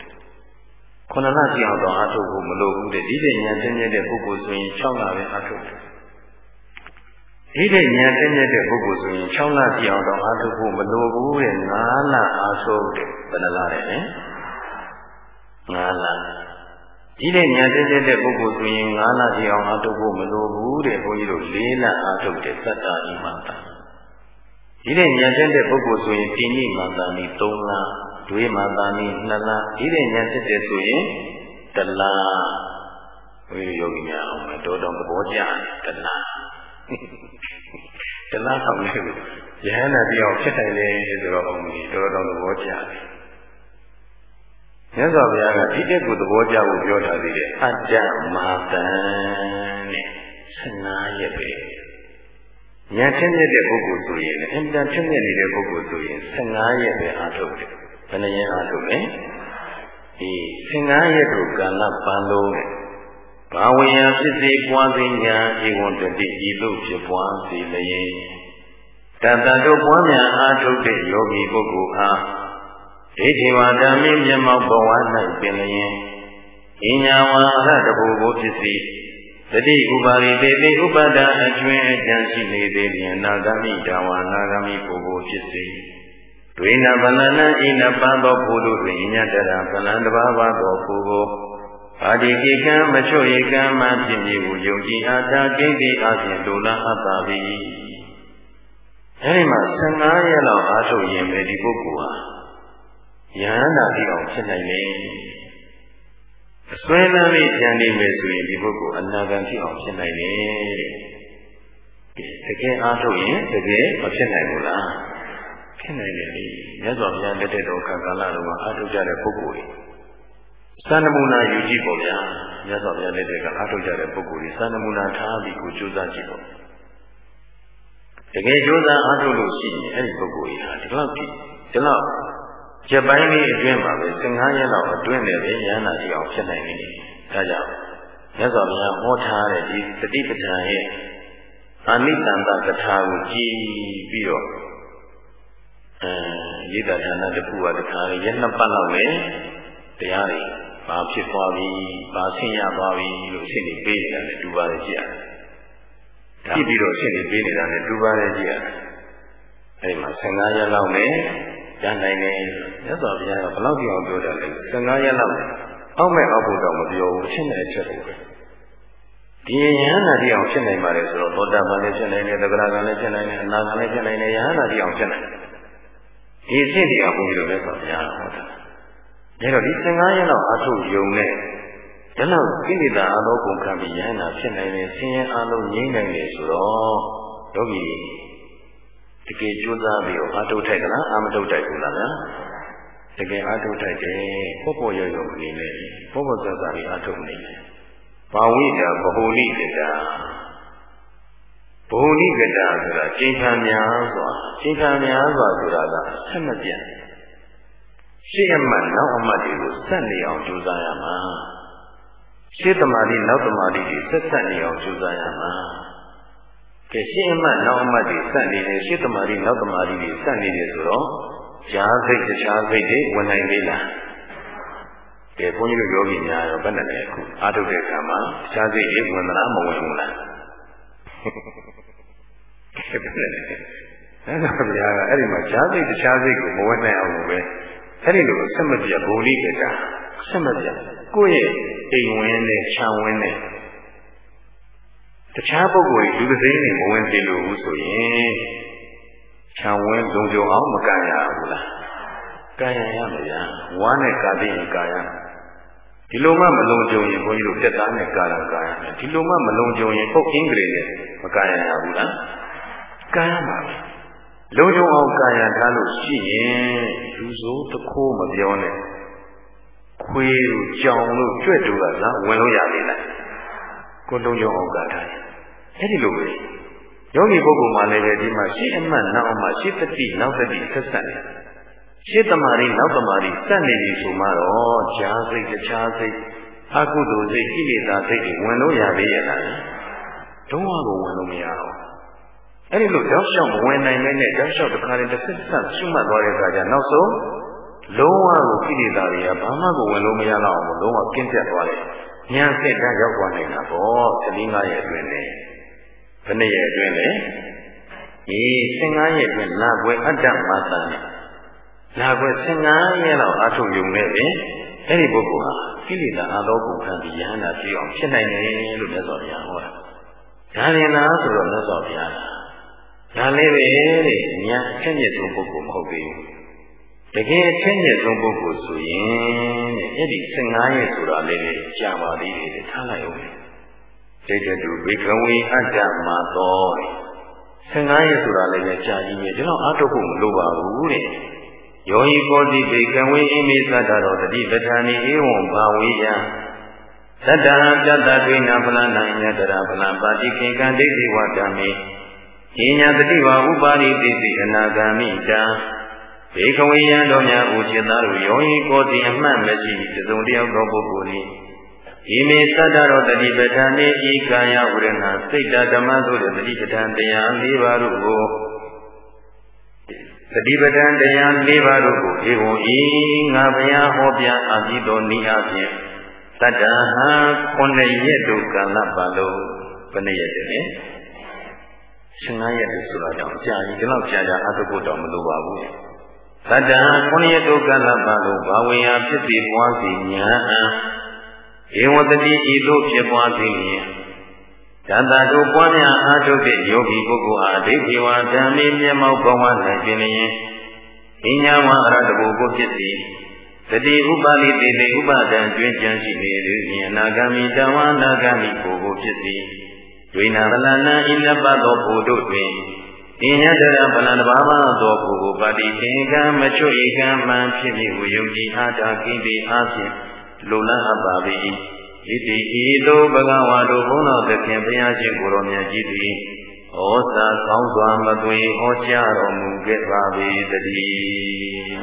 ခုနလကြည့်အောင်တော့အားထုတ်ဖို့မလိုဘူးတဲ့ဒီတဲ့ဉာဏ်သိမြတ်တဲ့ပုဂ္ဂိုလ်ဆိုရင်6လပဲအားထုတ်တယ်ဒီတဲ့ဉာဏ်သိမြတ်တဲ့ပုဂ္ဂိုလ်ဆိုရင်6လကြည့်အောင်တော့အားထုတ်ဖို့မလိုဘူးတဲ့9လအားထုတ်တယ်ဘယ်နှလလဲ9လဒီတဲ့ဉာဏ်သိမြတ်တဲ့ပုဂ္ဂိုလ်ဆိုရင်9လကြည့်အောင်အားထုတ်ဖို့မလိုဘူးတဲ့ဘုန်းကြီးတို့4လအားထုတ်တယ်သတ္တဣမတာဒီတဲ့ဉာဏ်သိတဲ့ပုဂ္ဂိုလ်ဆိုရင်ပြင်းညိမှန်တာနေ3လ ဒွေမှသာနီနှစ်လဒီတဲ့ညာဖြစ်တယ်ဆိုရင်တလားဘုရားယောဂီများအောင်မယ်တော်တော်သဘောကျတယ်တလားတလားဆောင်နေရဟန္တာတရားဖြစ်တယ်လေဆိုတော့အောင်ပြီတော်တော်သဘောကျတယ်မြတ်စွာဘုရားကဒီတက်ကိုသဘောကျဖို့ပြောထားသေးတယ်အတ္တမာတံနဲ့15ရက်ပဲဉာဏ်ချင်းမြတ်တဲ့ပုဂ္ဂိုလ်ဆိုရင်အင်တန်ချင်းမြတ်နေတဲ့ပုဂ္ဂိုလ်ဆိုရင်15ရက်ပဲအားထုတ်တယ်ဘ ယ်နှရက်အားထုတ်လဲဒီ15ရက်တို့ကာလပန်းလုံးဘာဝယံဖြစ်စေပွားစေညာဧဝံတတိဤသို့ဖြစ်ပွားစေလျင်တတတို့ပွားများအားထုတ်တဲ့ယောဂီပုဂ္ဂိုလ်အားဒိဋ္ဌိဝါဒမင်းမျက်မှောက်ဘဝ၌ပင်လျင်ဉာဏ်ဝါအရတဘူကိုဖြစ်စီတတိဥပါရိတေတိဥပဒအကျွင်းအကျံရှိနေသေးလျင်နာဂမိတဝါနာဂမိပုဂ္ဂိုလ်ဖြစ်စီ ဒွေနဗလနံဣနပန်းသောဘုလိုတွင်ညတရဗလံတဘာဝသောပုဂ္ဂိုလ်အာဒီကိကံမချွတ်ဧကံမှဖြစ်မည်ဟုယုံကြည်အားသာကိတိအပြင်လိုလားအပ်ပါ၏အဲဒီမှာ15ရက်လောက်အားထုတ်ရင်ပဲဒီပုဂ္ဂိုလ်ဟာယဟန္တာပြီးအောင်ဖြစ်နိုင်တယ်အစွဲလမ်းလေးကြံနေမယ်ဆိုရင်ဒီပုဂ္ဂိုလ်အနာဂံဖြစ်အောင်ဖြစ်နိုင်တယ်တကယ်အားထုတ်ရင်တကယ်မဖြစ်နိုင်ဘူးလား ဖြစ်နိုင်တယ်လေမြတ်စွာဘုရားလက်ထက်တော်ကာလတော်မှာအားထုတ်ကြတဲ့ပုဂ္ဂိုလ်တွေစံနမူနာယူကြည့်ပေါ့ဗျာမြတ်စွာဘုရားလက်ထက်ကအားထုတ်ကြတဲ့ပုဂ္ဂိုလ်တွေစံနမူနာထားပြီးကိုကြိုးစားကြည့်ပေါ့တကယ်ကြိုးစားအားထုတ်လို့ရှိရင်အဲ့ဒီပုဂ္ဂိုလ်ကြီးဟာဒီလောက်ဒီဒီလောက်ချက်ပိုင်းလေးအတွင်းမှာပဲ15ရက်လောက်အတွင်းနဲ့ပဲဉာဏ်နာကြည့်အောင်ဖြစ်နိုင်နေတယ်ဒါကြောင့်မြတ်စွာဘုရားဟောထားတဲ့ဒီတတိပဋ္ဌာန်ရဲ့အနိတန္တကထာကိုကြည်ပြီးတော့အဲ ရေးတာဌာနတစ်ခုကတခါလေးရက်နှစ်ပတ်လောက်နဲ့တရားတွေဘာဖြစ်သွားပြီဘာဆင်းရသွားပြီလို့ရှင်းနေပေးနေတာနဲ့တူပါတယ်ကြည့်ရတယ်။ဒါပြီးတော့ရှင်းနေပေးနေတာနဲ့တူပါတယ်ကြည့်ရတယ်။အဲဒီမှာ15ရက်လောက်နဲ့ရနိုင်တယ်။မြတ်စွာဘုရားကဘယ်လောက်ပြောင်းပြောတယ်လဲ15ရက်လောက်အောက်မဲ့အောက်ဖို့တော့မပြောဘူးအချင်းနဲ့အချက်ကိုပဲ။ဒီယဟန္တာတိအောင်ဖြစ်နိုင်ပါလေဆိုတော့သောတာပန်လည်းဖြစ်နိုင်တယ်သဂရကံလည်းဖြစ်နိုင်တယ်အနာဂံလည်းဖြစ်နိုင်တယ်ယဟန္တာတိအောင်ဖြစ်နိုင်တယ်။ ဒီအဖြစ်တရားဘုန်းကြီးတို့လည်းဆိုဘုရားဟောတာဒါတော့ဒီ15ရက်လောက်အထုယုံနဲ့ဒါလောက်ကိလေသာအလုံးကုန်ခံပြီးယဟနာဖြစ်နိုင်တယ်ဆင်းရဲအလုံးငြိမ့်နိုင်တယ်ဆိုတော့ယောဂီတကယ်ကြိုးစားပြီးတော့အထုထိုက်ကလားအာမထုထိုက်ဘူးလားဗျာတကယ်အထုထိုက်တယ်ပေါ်ပေါ်ရောရောနေနေပေါ်ပေါ်ဆဆလေးအထုနေတယ်ဘာဝိတာဘဟုလိကတာ ဘဟုလိကတာဆိုတာချိန်ခံများစွာချိန်ခံများစွာဆိုတာကဆက်မပြတ်ရှေ့အမှတ်နောက်အမှတ်တွေကိုစက်နေအောင်ကြိုးစားရမှာရှေ့တမာတိနောက်တမာတိတွေဆက်ဆက်နေအောင်ကြိုးစားရမှာကဲရှေ့အမှတ်နောက်အမှတ်တွေစက်နေတယ်ရှေ့တမာတိနောက်တမာတိတွေစက်နေတယ်ဆိုတော့ကြားစိတ်တခြားစိတ်တွေဝင်နိုင်သေးလားကဲဘုန်းကြီးတို့ယောဂီများရောဘယ်နဲ့လဲအခုအားထုတ်တဲ့အခါမှာတခြားစိတ်တွေဝင်သလားမဝင်ဘူးလား အဲ့ဒါဗျာအဲ့ဒီမှာဈာစိတ်တခြားစိတ်ကိုမဝင်နိုင်အောင်ပဲအဲ့ဒီလိုဆက်မပြတ်ဘုံလေးကတာဆက်မပြတ်ကိုယ့်ရဲ့အိမ်ဝင်နဲ့ခြံဝင်နဲ့တခြားပုဂ္ဂိုလ်လူသိန်းတွေမဝင်သေးလို့ဘူးဆိုရင်ခြံဝင်လုံကြုံအောင်မကန်ရဘူးလားကန်ရရမယ်ဗျာဝါနဲ့ကာတိရင်ကာရ ဒီလိုမှမလုံကြုံရင်ဘုန်းကြီးတို့တက်သားနဲ့ကာရကာရမယ်ဒီလိုမှမလုံကြုံရင်ပုတ်အင်္ဂလိပ်နဲ့မကန်ရရဘူးလားကန်ရပါမယ်လုံးလုံးအောင်ကာယံထားလို့ရှိရင်လူစိုးတခိုးမပြောနဲ့ခွေးတို့ကြောင်တို့ကြွက်တို့ကသာဝင်လို့ရလေလားကိုလုံးလုံးအောင်ကာထားရင်အဲ့ဒီလိုပဲယောဂီပုဂ္ဂိုလ်မှလည်းပဲဒီမှာရှေ့အမှတ်နောက်အမှရှေ့တတိနောက်တတိဆက်ဆက်နေ ရှေ့တမာရီနောက်တမာရီစက်နေပြီဆိုမှတော့ဈာစိတ်တခြားစိတ်အကုသိုလ်စိတ်ကိလေသာစိတ်တွေဝင်လို့ရသေးရဲ့လားတုံးဝါကိုဝင်လို့မရအောင်အဲ့ဒီလိုတောက်လျှောက်မဝင်နိုင်မဲနဲ့တောက်လျှောက်တစ်ခါတည်းတစ်ဆက်ဆက်ရှုမှတ်သွားတဲ့အခါကျနောက်ဆုံးလုံးဝကိုကိလေသာတွေကဘာမှကိုဝင်လို့မရတော့ဘူးလုံးဝကင်းပြတ်သွားတယ်ဉာဏ်စိတ်ဓာတ်ရောက်သွားနိုင်တာပေါ့သတိငါးရဲ့အတွင်းနဲ့ဘယ်နှစ်ရဲ့အတွင်းလဲဒီ15ရဲ့အတွင်းနာကွယ်အတ္တမသန် နာကွယ်15ရဲ့လောက်အထုံယုံနဲ့ပဲအဲ့ဒီပုဂ္ဂိုလ်ဟာကိလေသာအသောကိုခံပြီးယဟန္တာဖြစ်အောင်ဖြစ်နိုင်တယ်လို့မြတ်စွာဘုရားဟောတာဒါရင်လားဆိုတော့မြတ်စွာဘုရားဒါလေးပဲတဲ့ညာအချက်မြင့်ဆုံးပုဂ္ဂိုလ်မဟုတ်သေးဘူးတကယ်အချက်မြင့်ဆုံးပုဂ္ဂိုလ်ဆိုရင်တဲ့အဲ့ဒီ15ရက်ဆိုတာလေးလေကြာပါသေးတယ်ထားလိုက်အောင်တေတတုဝေကဝေအတ္တမသော15ရက်ဆိုတာလည်းကြာကြီးမြေဒီတော့အာထုတ်ဖို့မလိုပါဘူးတဲ့ ယောဟိကောတိပေကဝေအိမေသတ္တရောတတိပဋ္ဌာနိဧဝံဘာဝေယသတ္တဟပြတ္တဒွေနာဖလနာညတရာဖလံပါတိခေကံဒိဋ္ဌိဝတ္တမေဉာဏတတိဝဥပါရိတိတိအနာဂာမိတာဘေကဝေယံတော်များဦးจิตသားတို့ယောဟိကောတိအမှတ်မရှိတစုံတယောက်သောပုဂ္ဂိုလ်သည်ဤမေသတ္တရောတတိပဋ္ဌာနိဤကာယဝရဏစိတ်တဓမ္မတို့တတိပဋ္ဌာန်တရား၄ပါးတို့ကို တတိပဒံတရား၄ပါးတို့ကိုဧဝံဤငါဘုရားဟောပြအပ်သောနိအပြင်တတ္တဟံခုနှစ်ရက်တို့ကာလပတ်လုံးဘယ်နှစ်ရက်တည်းလဲ15ရက်လို့ဆိုတာကြောင့်ကြာရင်ဒီလောက်ကြာကြာအထုဖို့တော့မလိုပါဘူးတတ္တဟံခုနှစ်ရက်တို့ကာလပတ်လုံးဘာဝေယဖြစ်စီပွားစီညာဟံဧဝတတိဤသို့ဖြစ်ပွားစီညာ တန်တာတို့ပွားများအားထုတ်တဲ့ယောဂီပုဂ္ဂိုလ်အားဒိဋ္ဌိဝါဓမ္မေမျက်မှောက်ဘဝ၌ရှင်လျင်ပညာဝါအရတဘူကိုဖြစ်စီတတိဥပါလိတေတိဥပါဒံကျွင်းကြံရှိနေသည်အနာဂမိတဝနာဂမိကိုကိုဖြစ်စီဒွေနာဗလနာဣနပသောဘုတို့တွင်အင်းညတရဗလံတဘာမသောဘုကိုပါတိသင်္ကံမချွေကံမှန်ဖြစ်ပြီးဝယုံကြည်အားတာကိတိအားဖြင့်လုံလအပ်ပါ၏ ဣတိဤသို့ဘဂဝါတို့ဘုန်းတော်သခင်ဘုရားရှင်ကိုယ်တော်မြတ်ကြီးသည်ဩစာကောင်းစွာမသွေဟောကြားတော်မူခဲ့ပါ၏တည်း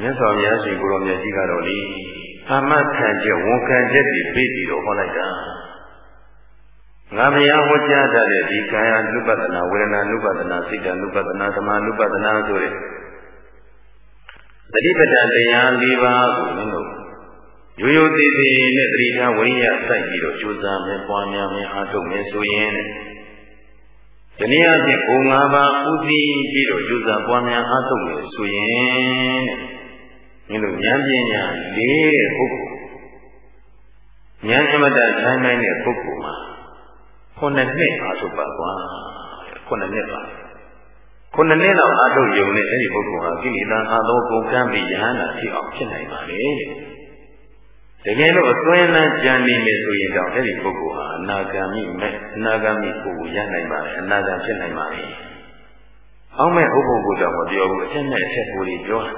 မြတ်စွာဘုရားရှင်ကိုယ်တော်မြတ်ကြီးကတော့လေအာမခံချက်ဝန်ခံချက်တွေပြီးပြီးတော့ဟောလိုက်တာငါဘုရားဟောကြားတဲ့ဒီကာယ ानु ပဒနာဝေဒနာ ानु ပဒနာစိတ် ानु ပဒနာသမာ ानु ပဒနာဆိုတဲ့ တတိပဒတရား၄ပါးကိုမင်းတို့ရိုးရိုးသေးသေးနဲ့တတိထားဝိရိယစိုက်ပြီးတော့ကြိုးစားမယ်ပွားများမယ်အားထုတ်မယ်ဆိုရင်ဒီနေ့အဖြစ်ဘုံ၅ပါးဥသိပြီးတော့ကြိုးစားပွားများအားထုတ်မယ်ဆိုရင်မင်းတို့ဉာဏ်ပညာလေးတဲ့ပုဂ္ဂိုလ်ဉာဏ်အမတထိုင်းနိုင်တဲ့ပုဂ္ဂိုလ်မှာခုနှစ်နှစ်အားထုတ်ပါကွာခုနှစ်နှစ်ပါ ခုနှစ်နှစ်လောက်အာထုတ်ယုံနဲ့အဲ့ဒီပုဂ္ဂိုလ်ဟာကိလေသာအာသောကုန်ကမ်းပြီးယဟန္တာဖြစ်အောင်ဖြစ်နိုင်ပါလေတကယ်လို့အသွင်လန်းကြံနေမယ်ဆိုရင်တော့အဲ့ဒီပုဂ္ဂိုလ်ဟာအနာဂါမိမဲ့အနာဂါမိကိုရနိုင်ပါလေအနာဂါဖြစ်နိုင်ပါလေအောက်မဲ့ဥပ္ပုဂ္ဂိုလ်တော့မပြောဘူးအချက်နဲ့အချက်ကိုပြောတာ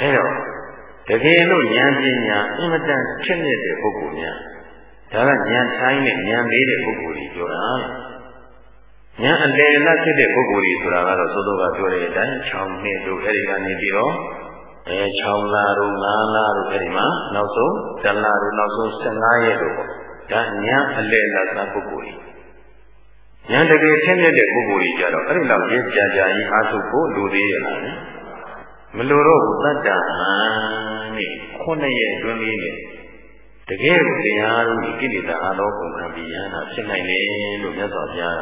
အဲ့တော့တကယ်လို့ဉာဏ်ပညာအင်မတန်ထက်မြက်တဲ့ပုဂ္ဂိုလ်များဒါကဉာဏ်ဆိုင်နဲ့ဉာဏ်လေးတဲ့ပုဂ္ဂိုလ်ကြီးပြောတာ ဉာဏ်အလယ်လတ်ဖြစ်တဲ့ပုဂ္ဂိုလ်ကြီးဆိုတာကတော့သို့တော့ကပြောတဲ့အတိုင်း6နှစ်တို့အဲဒီကနေပြီးတော့အဲ6လတို့9လတို့အဲဒီမှာနောက်ဆုံး7လတို့နောက်ဆုံး15ရက်တို့ပေါ့ဒါဉာဏ်အလယ်လတ်သာပုဂ္ဂိုလ်ကြီးဉာဏ်တကယ်ထင်းမြတ်တဲ့ပုဂ္ဂိုလ်ကြီးကြတော့အဲ့ဒီလောက်ရင်းကြာကြာကြီးအားထုတ်ဖို့လူသေးရလားမလိုတော့ဘူးတတ္တဟံနဲ့ခုနှစ်ရက်အတွင်းလေးနဲ့တကယ်ကိုတရားတို့ဒီကိလေသာအလောကုန်ခံပြီးရဟနာဖြစ်နိုင်တယ်လို့မြတ်စွာဘုရား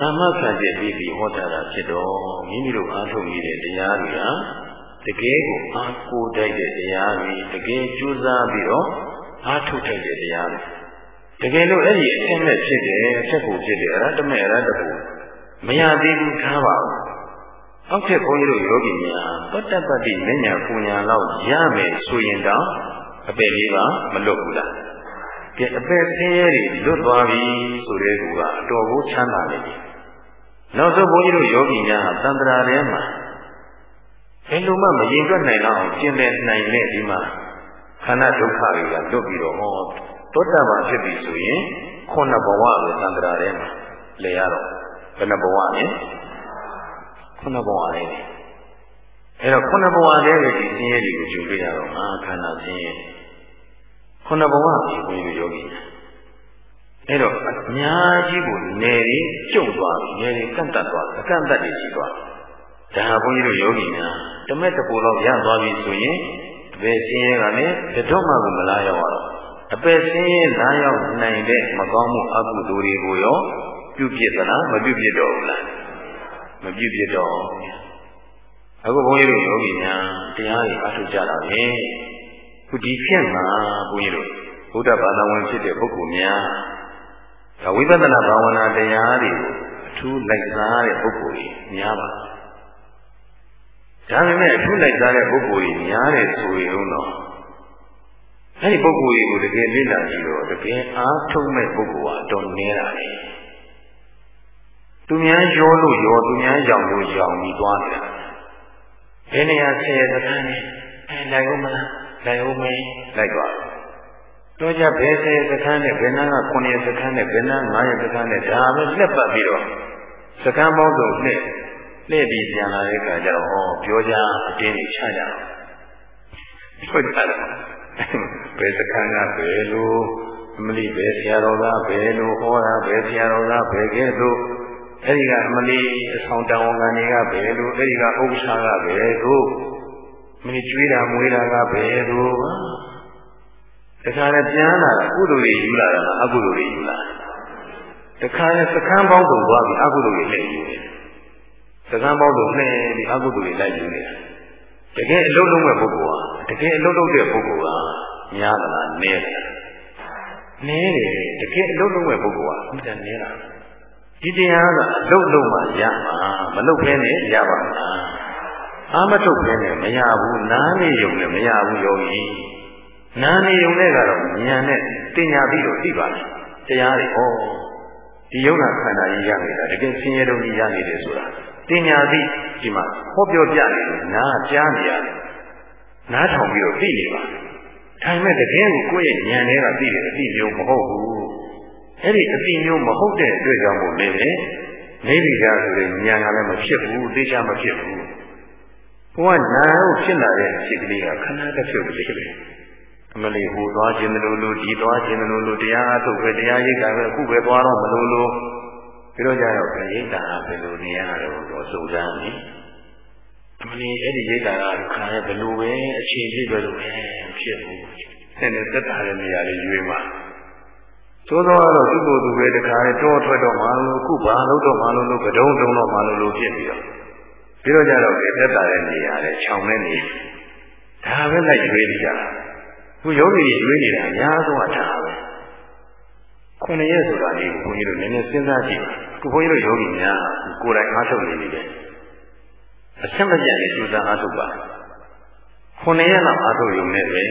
သမ္မာခံချက်ပြီးပြီးဟောထားတာဖြစ်တော့မိမိတို့အားထုတ်နေတဲ့တရားတွေဟာတကယ်ကိုအားကိုးတိုက်တဲ့တရားတွေတကယ်ကြိုးစားပြီးတော့အားထုတ်တိုက်တဲ့တရားတွေတကယ်လို့အဲ့ဒီအထက်မဲ့ဖြစ်တယ်အထက်ကိုဖြစ်တယ်အရတ္တမဲ့အရတ္တကိုမရသေးဘူးထားပါဘူးအောက်ထက်ဘုန်းကြီးတို့ယောဂီများသတ္တပတ္တိမညာပူညာလောက်ရမယ်ဆိုရင်တော့အပယ်လေးပါမလွတ်ဘူးလားကဲအပယ်ဆင်းရဲတွေလွတ်သွားပြီဆိုတဲ့ကူကအတော်ကိုချမ်းသာနေပြီ နောက်ဆုံးဘုန်းကြီးတို့ယောဂီများသံတရာထဲမှာဘယ်လိုမှမရင်တွက်နိုင်တော့ကျင်လည်နိုင်တဲ့ဒီမှာခန္ဓာဒုက္ခတွေကလွတ်ပြီးတော့ဟောတောတပန်ဖြစ်ပြီဆိုရင်ခုနဘဝပဲသံတရာထဲမှာလဲရတော့ဘယ်နှဘဝလဲခုနဘဝလေးအဲ့တော့ခုနဘဝလေးတွေဒီဆင်းရဲတွေကိုကြုံတွေ့ရတော့ငါခန္ဓာဆင်းရဲခုနဘဝကြီးဘုန်းကြီးတို့ယောဂီ အဲ့တော့အများကြီးကိုနယ်ရီကျုံသွားပြီနယ်ရီကန့်တတ်သွားအကန့်တတ်တွေရှိသွားဒါဟာဘုန်းကြီးတို့ယောဂီများတမက်တပူတော့ရသွားပြီဆိုရင်အပေဆင်းရဲကလည်းတတော်မှကိုမလာရောက်တော့အပေဆင်းရဲလာရောက်နိုင်တဲ့မကောင်းမှုအကုသိုလ်တွေကိုရောပြုပြစ်သလားမပြုပြစ်တော့ဘူးလားမပြုပြစ်တော့အခုဘုန်းကြီးတို့ယောဂီများတရားတွေအထုကြတာပဲခုဒီဖြင့်မှာဘုန်းကြီးတို့ဘုဒ္ဓဘာသာဝင်ဖြစ်တဲ့ပုဂ္ဂိုလ်များ ဒါဝိပဿနာဘာဝနာတရားတွေကိုအထူးလိုက်စားတဲ့ပုဂ္ဂိုလ်ကြီးများပါဒါပေမဲ့အထူးလိုက်စားတဲ့ပုဂ္ဂိုလ်ကြီးများတယ်ဆိုရင်တော့အဲ့ဒီပုဂ္ဂိုလ်ကြီးကိုတကယ်လေ့လာကြည့်တော့တကယ်အားထုတ်မဲ့ပုဂ္ဂိုလ်ဟာတော်နေတာလေသူများရောလို့ရောသူများရောင်လို့ရောင်ပြီးသွားနေတာဘယ်နေရာဆယ်ရသခန်းနဲ့အဲလိုက်ဦးမလားလိုက်ဦးမေးလိုက်သွားတော့ ကြဘယ်ဆယ်စခန်းနဲ့ဘယ်နှန်းက9ရက်စခန်းနဲ့ဘယ်နှန်း9ရက်စခန်းနဲ့ဒါပဲလက်ပတ်ပြီးတော့စခန်းပေါင်းစုံနဲ့လှည့်ပြီးပြန်လာတဲ့အခါကျတော့ဟောပြောကြအတင်းကြီးချကြတော့ဟုတ်တယ်ဘယ်စခန်းကဘယ်လိုအမလီပဲဆရာတော်ကဘယ်လိုဟောတာပဲဆရာတော်ကဘယ်ကဲ့သို့အဲ့ဒီကအမလီအဆောင်တောင်းဝန်တွေကဘယ်လိုအဲ့ဒီကဥပ္ပစာကဘယ်သို့မင်းကျွေးတာမွေးတာကဘယ်လို တခါနဲ့ပြန်လာတာကုသိုလ်တွေယူလာတာလားအကုသိုလ်တွေယူလာတခါနဲ့စကမ်းပေါင်းစုံသွားပြီးအကုသိုလ်တွေလည်းယူနေစကမ်းပေါင်းစုံနဲ့ပြီးအကုသိုလ်တွေလိုက်ယူနေတာတကယ်အလုံးလုံးမဲ့ပုဂ္ဂိုလ်ဟာတကယ်အလုံးလုံးတဲ့ပုဂ္ဂိုလ်ကများသလားနည်းသလားနည်းတယ်တကယ်အလုံးလုံးမဲ့ပုဂ္ဂိုလ်ဟာအမှန်နည်းတာဒီတရားကအလုံးလုံးမှရမှာမလုပ်ဘဲနဲ့ရပါမလားအာမထုတ်ဘဲနဲ့မရဘူးနားနေုံနဲ့မရဘူးယောဂီ နားနေုံနဲ့ကတော့ဉာဏ်နဲ့တင်ညာပြီးတော့သိပါလားတရားတွေဟောဒီယုံနာခန္ဓာကြီးရနေတာတကယ်ဆင်းရဲတုံးကြီးရနေတယ်ဆိုတာတင်ညာသိဒီမှာဟောပြောပြနေတယ်နားကြားနေရတယ်နားထောင်ပြီးတော့သိနေပါထိုင်မဲ့တကယ်ကိုကိုယ့်ရဲ့ဉာဏ်ထဲကသိတယ်အသိမျိုးမဟုတ်ဘူးအဲ့ဒီအသိမျိုးမဟုတ်တဲ့အတွက်ကြောင့်မို့လေနေဗိဒါဆိုရင်ဉာဏ်ကလည်းမဖြစ်ဘူးသိချမဖြစ်ဘူးဘဝနာကိုဖြစ်လာတဲ့စိတ်ကလေးကခဏတစ်ဖြုတ်လေးပဲအ မလေးဟိုသွားခြင်းမလို့လို့ဒီသွားခြင်းမလို့လို့တရားအထုတ်ပဲတရားရိပ်တာပဲအခုပဲသွားတော့မလို့လို့ပြီးတော့ကြတော့ခရိပ်တာဘယ်လိုနေရတော့စုံစမ်းနေအမလေးအဲ့ဒီရိပ်တာကခါရဲဘယ်လိုပဲအခြေဖြစ်ပဲလို့ပဲဖြစ်ဘူးအဲ့ဒါသက်တာတဲ့နေရာလေးရွေးမှာသို့သောတော့သူ့ကိုယ်သူပဲတခါရဲတောထွက်တော့မှလို့အခုဘာလို့တော့မှလို့လို့ကတုံးတုံးတော့မှလို့လို့ဖြစ်ပြီးတော့ပြီးတော့ကြတော့သက်တာတဲ့နေရာလေးခြောင်နေနေဒါပဲလိုက်ရွေးနေကြတာ ခုယောဂီတွေရွေးနေတာအများဆုံးအထားပဲခုနှစ်ရက်ဆိုတာလေးကိုဘုန်းကြီးတို့နည်းနည်းစဉ်းစားကြည့်ခုဘုန်းကြီးတို့ယောဂီများကိုယ်တိုင်အားထုတ်နေနေတယ်အဆက်မပြတ်နဲ့ကြိုးစားအားထုတ်ပါခုနှစ်ရက်လောက်အားထုတ်ရုံနဲ့ပဲ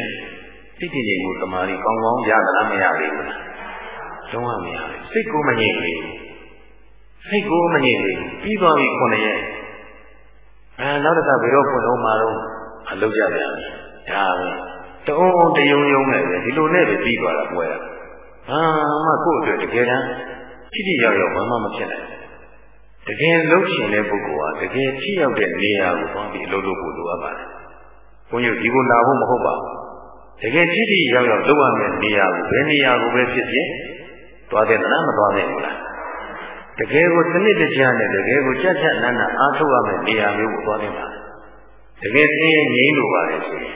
တိတိကျကျတမာရီကောင်းကောင်းရသလားမရသေးဘူးလားလုံးဝမရဘူးစိတ်ကိုမငြိမ်ဘူးစိတ်ကိုမငြိမ်ဘူးပြီးသွားပြီခုနှစ်ရက်အဲနောက်တစ်ခါဘယ်တော့ဖွင့်တော့မှာတော့အလုပ်ကြပြန်ဒါပဲ တုံးတယုံယုံနဲ့ပဲဒီလိုနဲ့ပဲပြီးသွားတာပွဲတာဟာမှကိုယ့်အတွက်တကယ်တမ်းထိထိရောက်ရောက်ဘာမှမဖြစ်နိုင်တကယ်လုံးချင်တဲ့ပုဂ္ဂိုလ်ဟာတကယ်ထိရောက်တဲ့နေရာကိုသွားပြီးအလုပ်လုပ်ဖို့လိုအပ်ပါတယ်ဘုန်းကြီးဒီကိုလာဖို့မဟုတ်ပါဘူးတကယ်ထိထိရောက်ရောက်လုပ်ရမယ့်နေရာကိုဘယ်နေရာကိုပဲဖြစ်ဖြစ်သွားတဲ့လားမသွားတဲ့ဘူးလားတကယ်ကိုစနစ်တကျနဲ့တကယ်ကိုကြက်ကြက်နန်းနန်းအားထုတ်ရမယ့်နေရာမျိုးကိုသွားနေပါတကယ်သိရင်ငြိမ်းလို့ပါလေဆိုရင်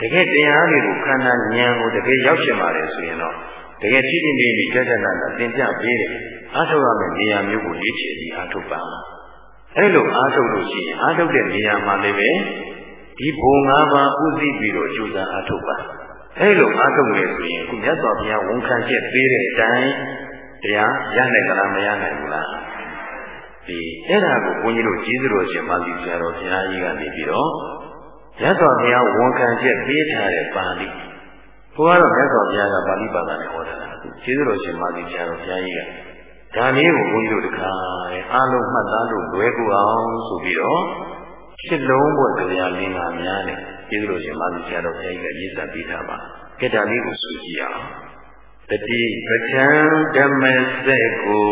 တကယ်တရားတွေကိုခန္ဓာဉာဏ်ကိုတကယ်ရောက်ရှင်ပါတယ်ဆိုရင်တော့တကယ်ထိထိနေပြီးကြကြနာနာသင်ပြပေးတယ်အားထုတ်ရမယ့်နေရာမျိုးကိုရွေးချယ်ပြီးအားထုတ်ပါအဲ့လိုအားထုတ်လို့ရှိရင်အားထုတ်တဲ့နေရာမှာလည်းပဲဒီဘုံ၅ပါးဥသိပြီးတော့ကြိုးစားအားထုတ်ပါအဲ့လိုအားထုတ်နေဆိုရင်ခုမြတ်စွာဘုရားဝန်ခံချက်ပေးတဲ့အတိုင်းတရားရနိုင်ကြလားမရနိုင်ဘူးလားဒီအဲ့ဒါကိုဘုန်းကြီးတို့ကျေးဇူးတော်ရှင်မာသီဆရာတော်ဘုရားကြီးကနေပြီးတော့ မြတ်စွာဘုရားဝန်ခံချက်ပေးထားတဲ့ပါဠိဘုရားတော်မြတ်စွာဘုရားကပါဠိဘာသာနဲ့ဟောတာလားကျေးဇူးတော်ရှင်မာသီဆရာတော်ဘုရားကြီးကဒါလေးကိုဘုန်းကြီးတို့တခါအားလုံးမှတ်သားလို့လွယ်ကူအောင်ဆိုပြီးတော့ဖြစ်လုံးဘွယ်တရားလင်းပါများနဲ့ကျေးဇူးတော်ရှင်မာသီဆရာတော်ဘုရားကြီးကရေးစားပေးထားပါကဲဒါလေးကိုဆိုကြည့်အောင်တတိပဋ္ဌံဓမ္မစက်ကို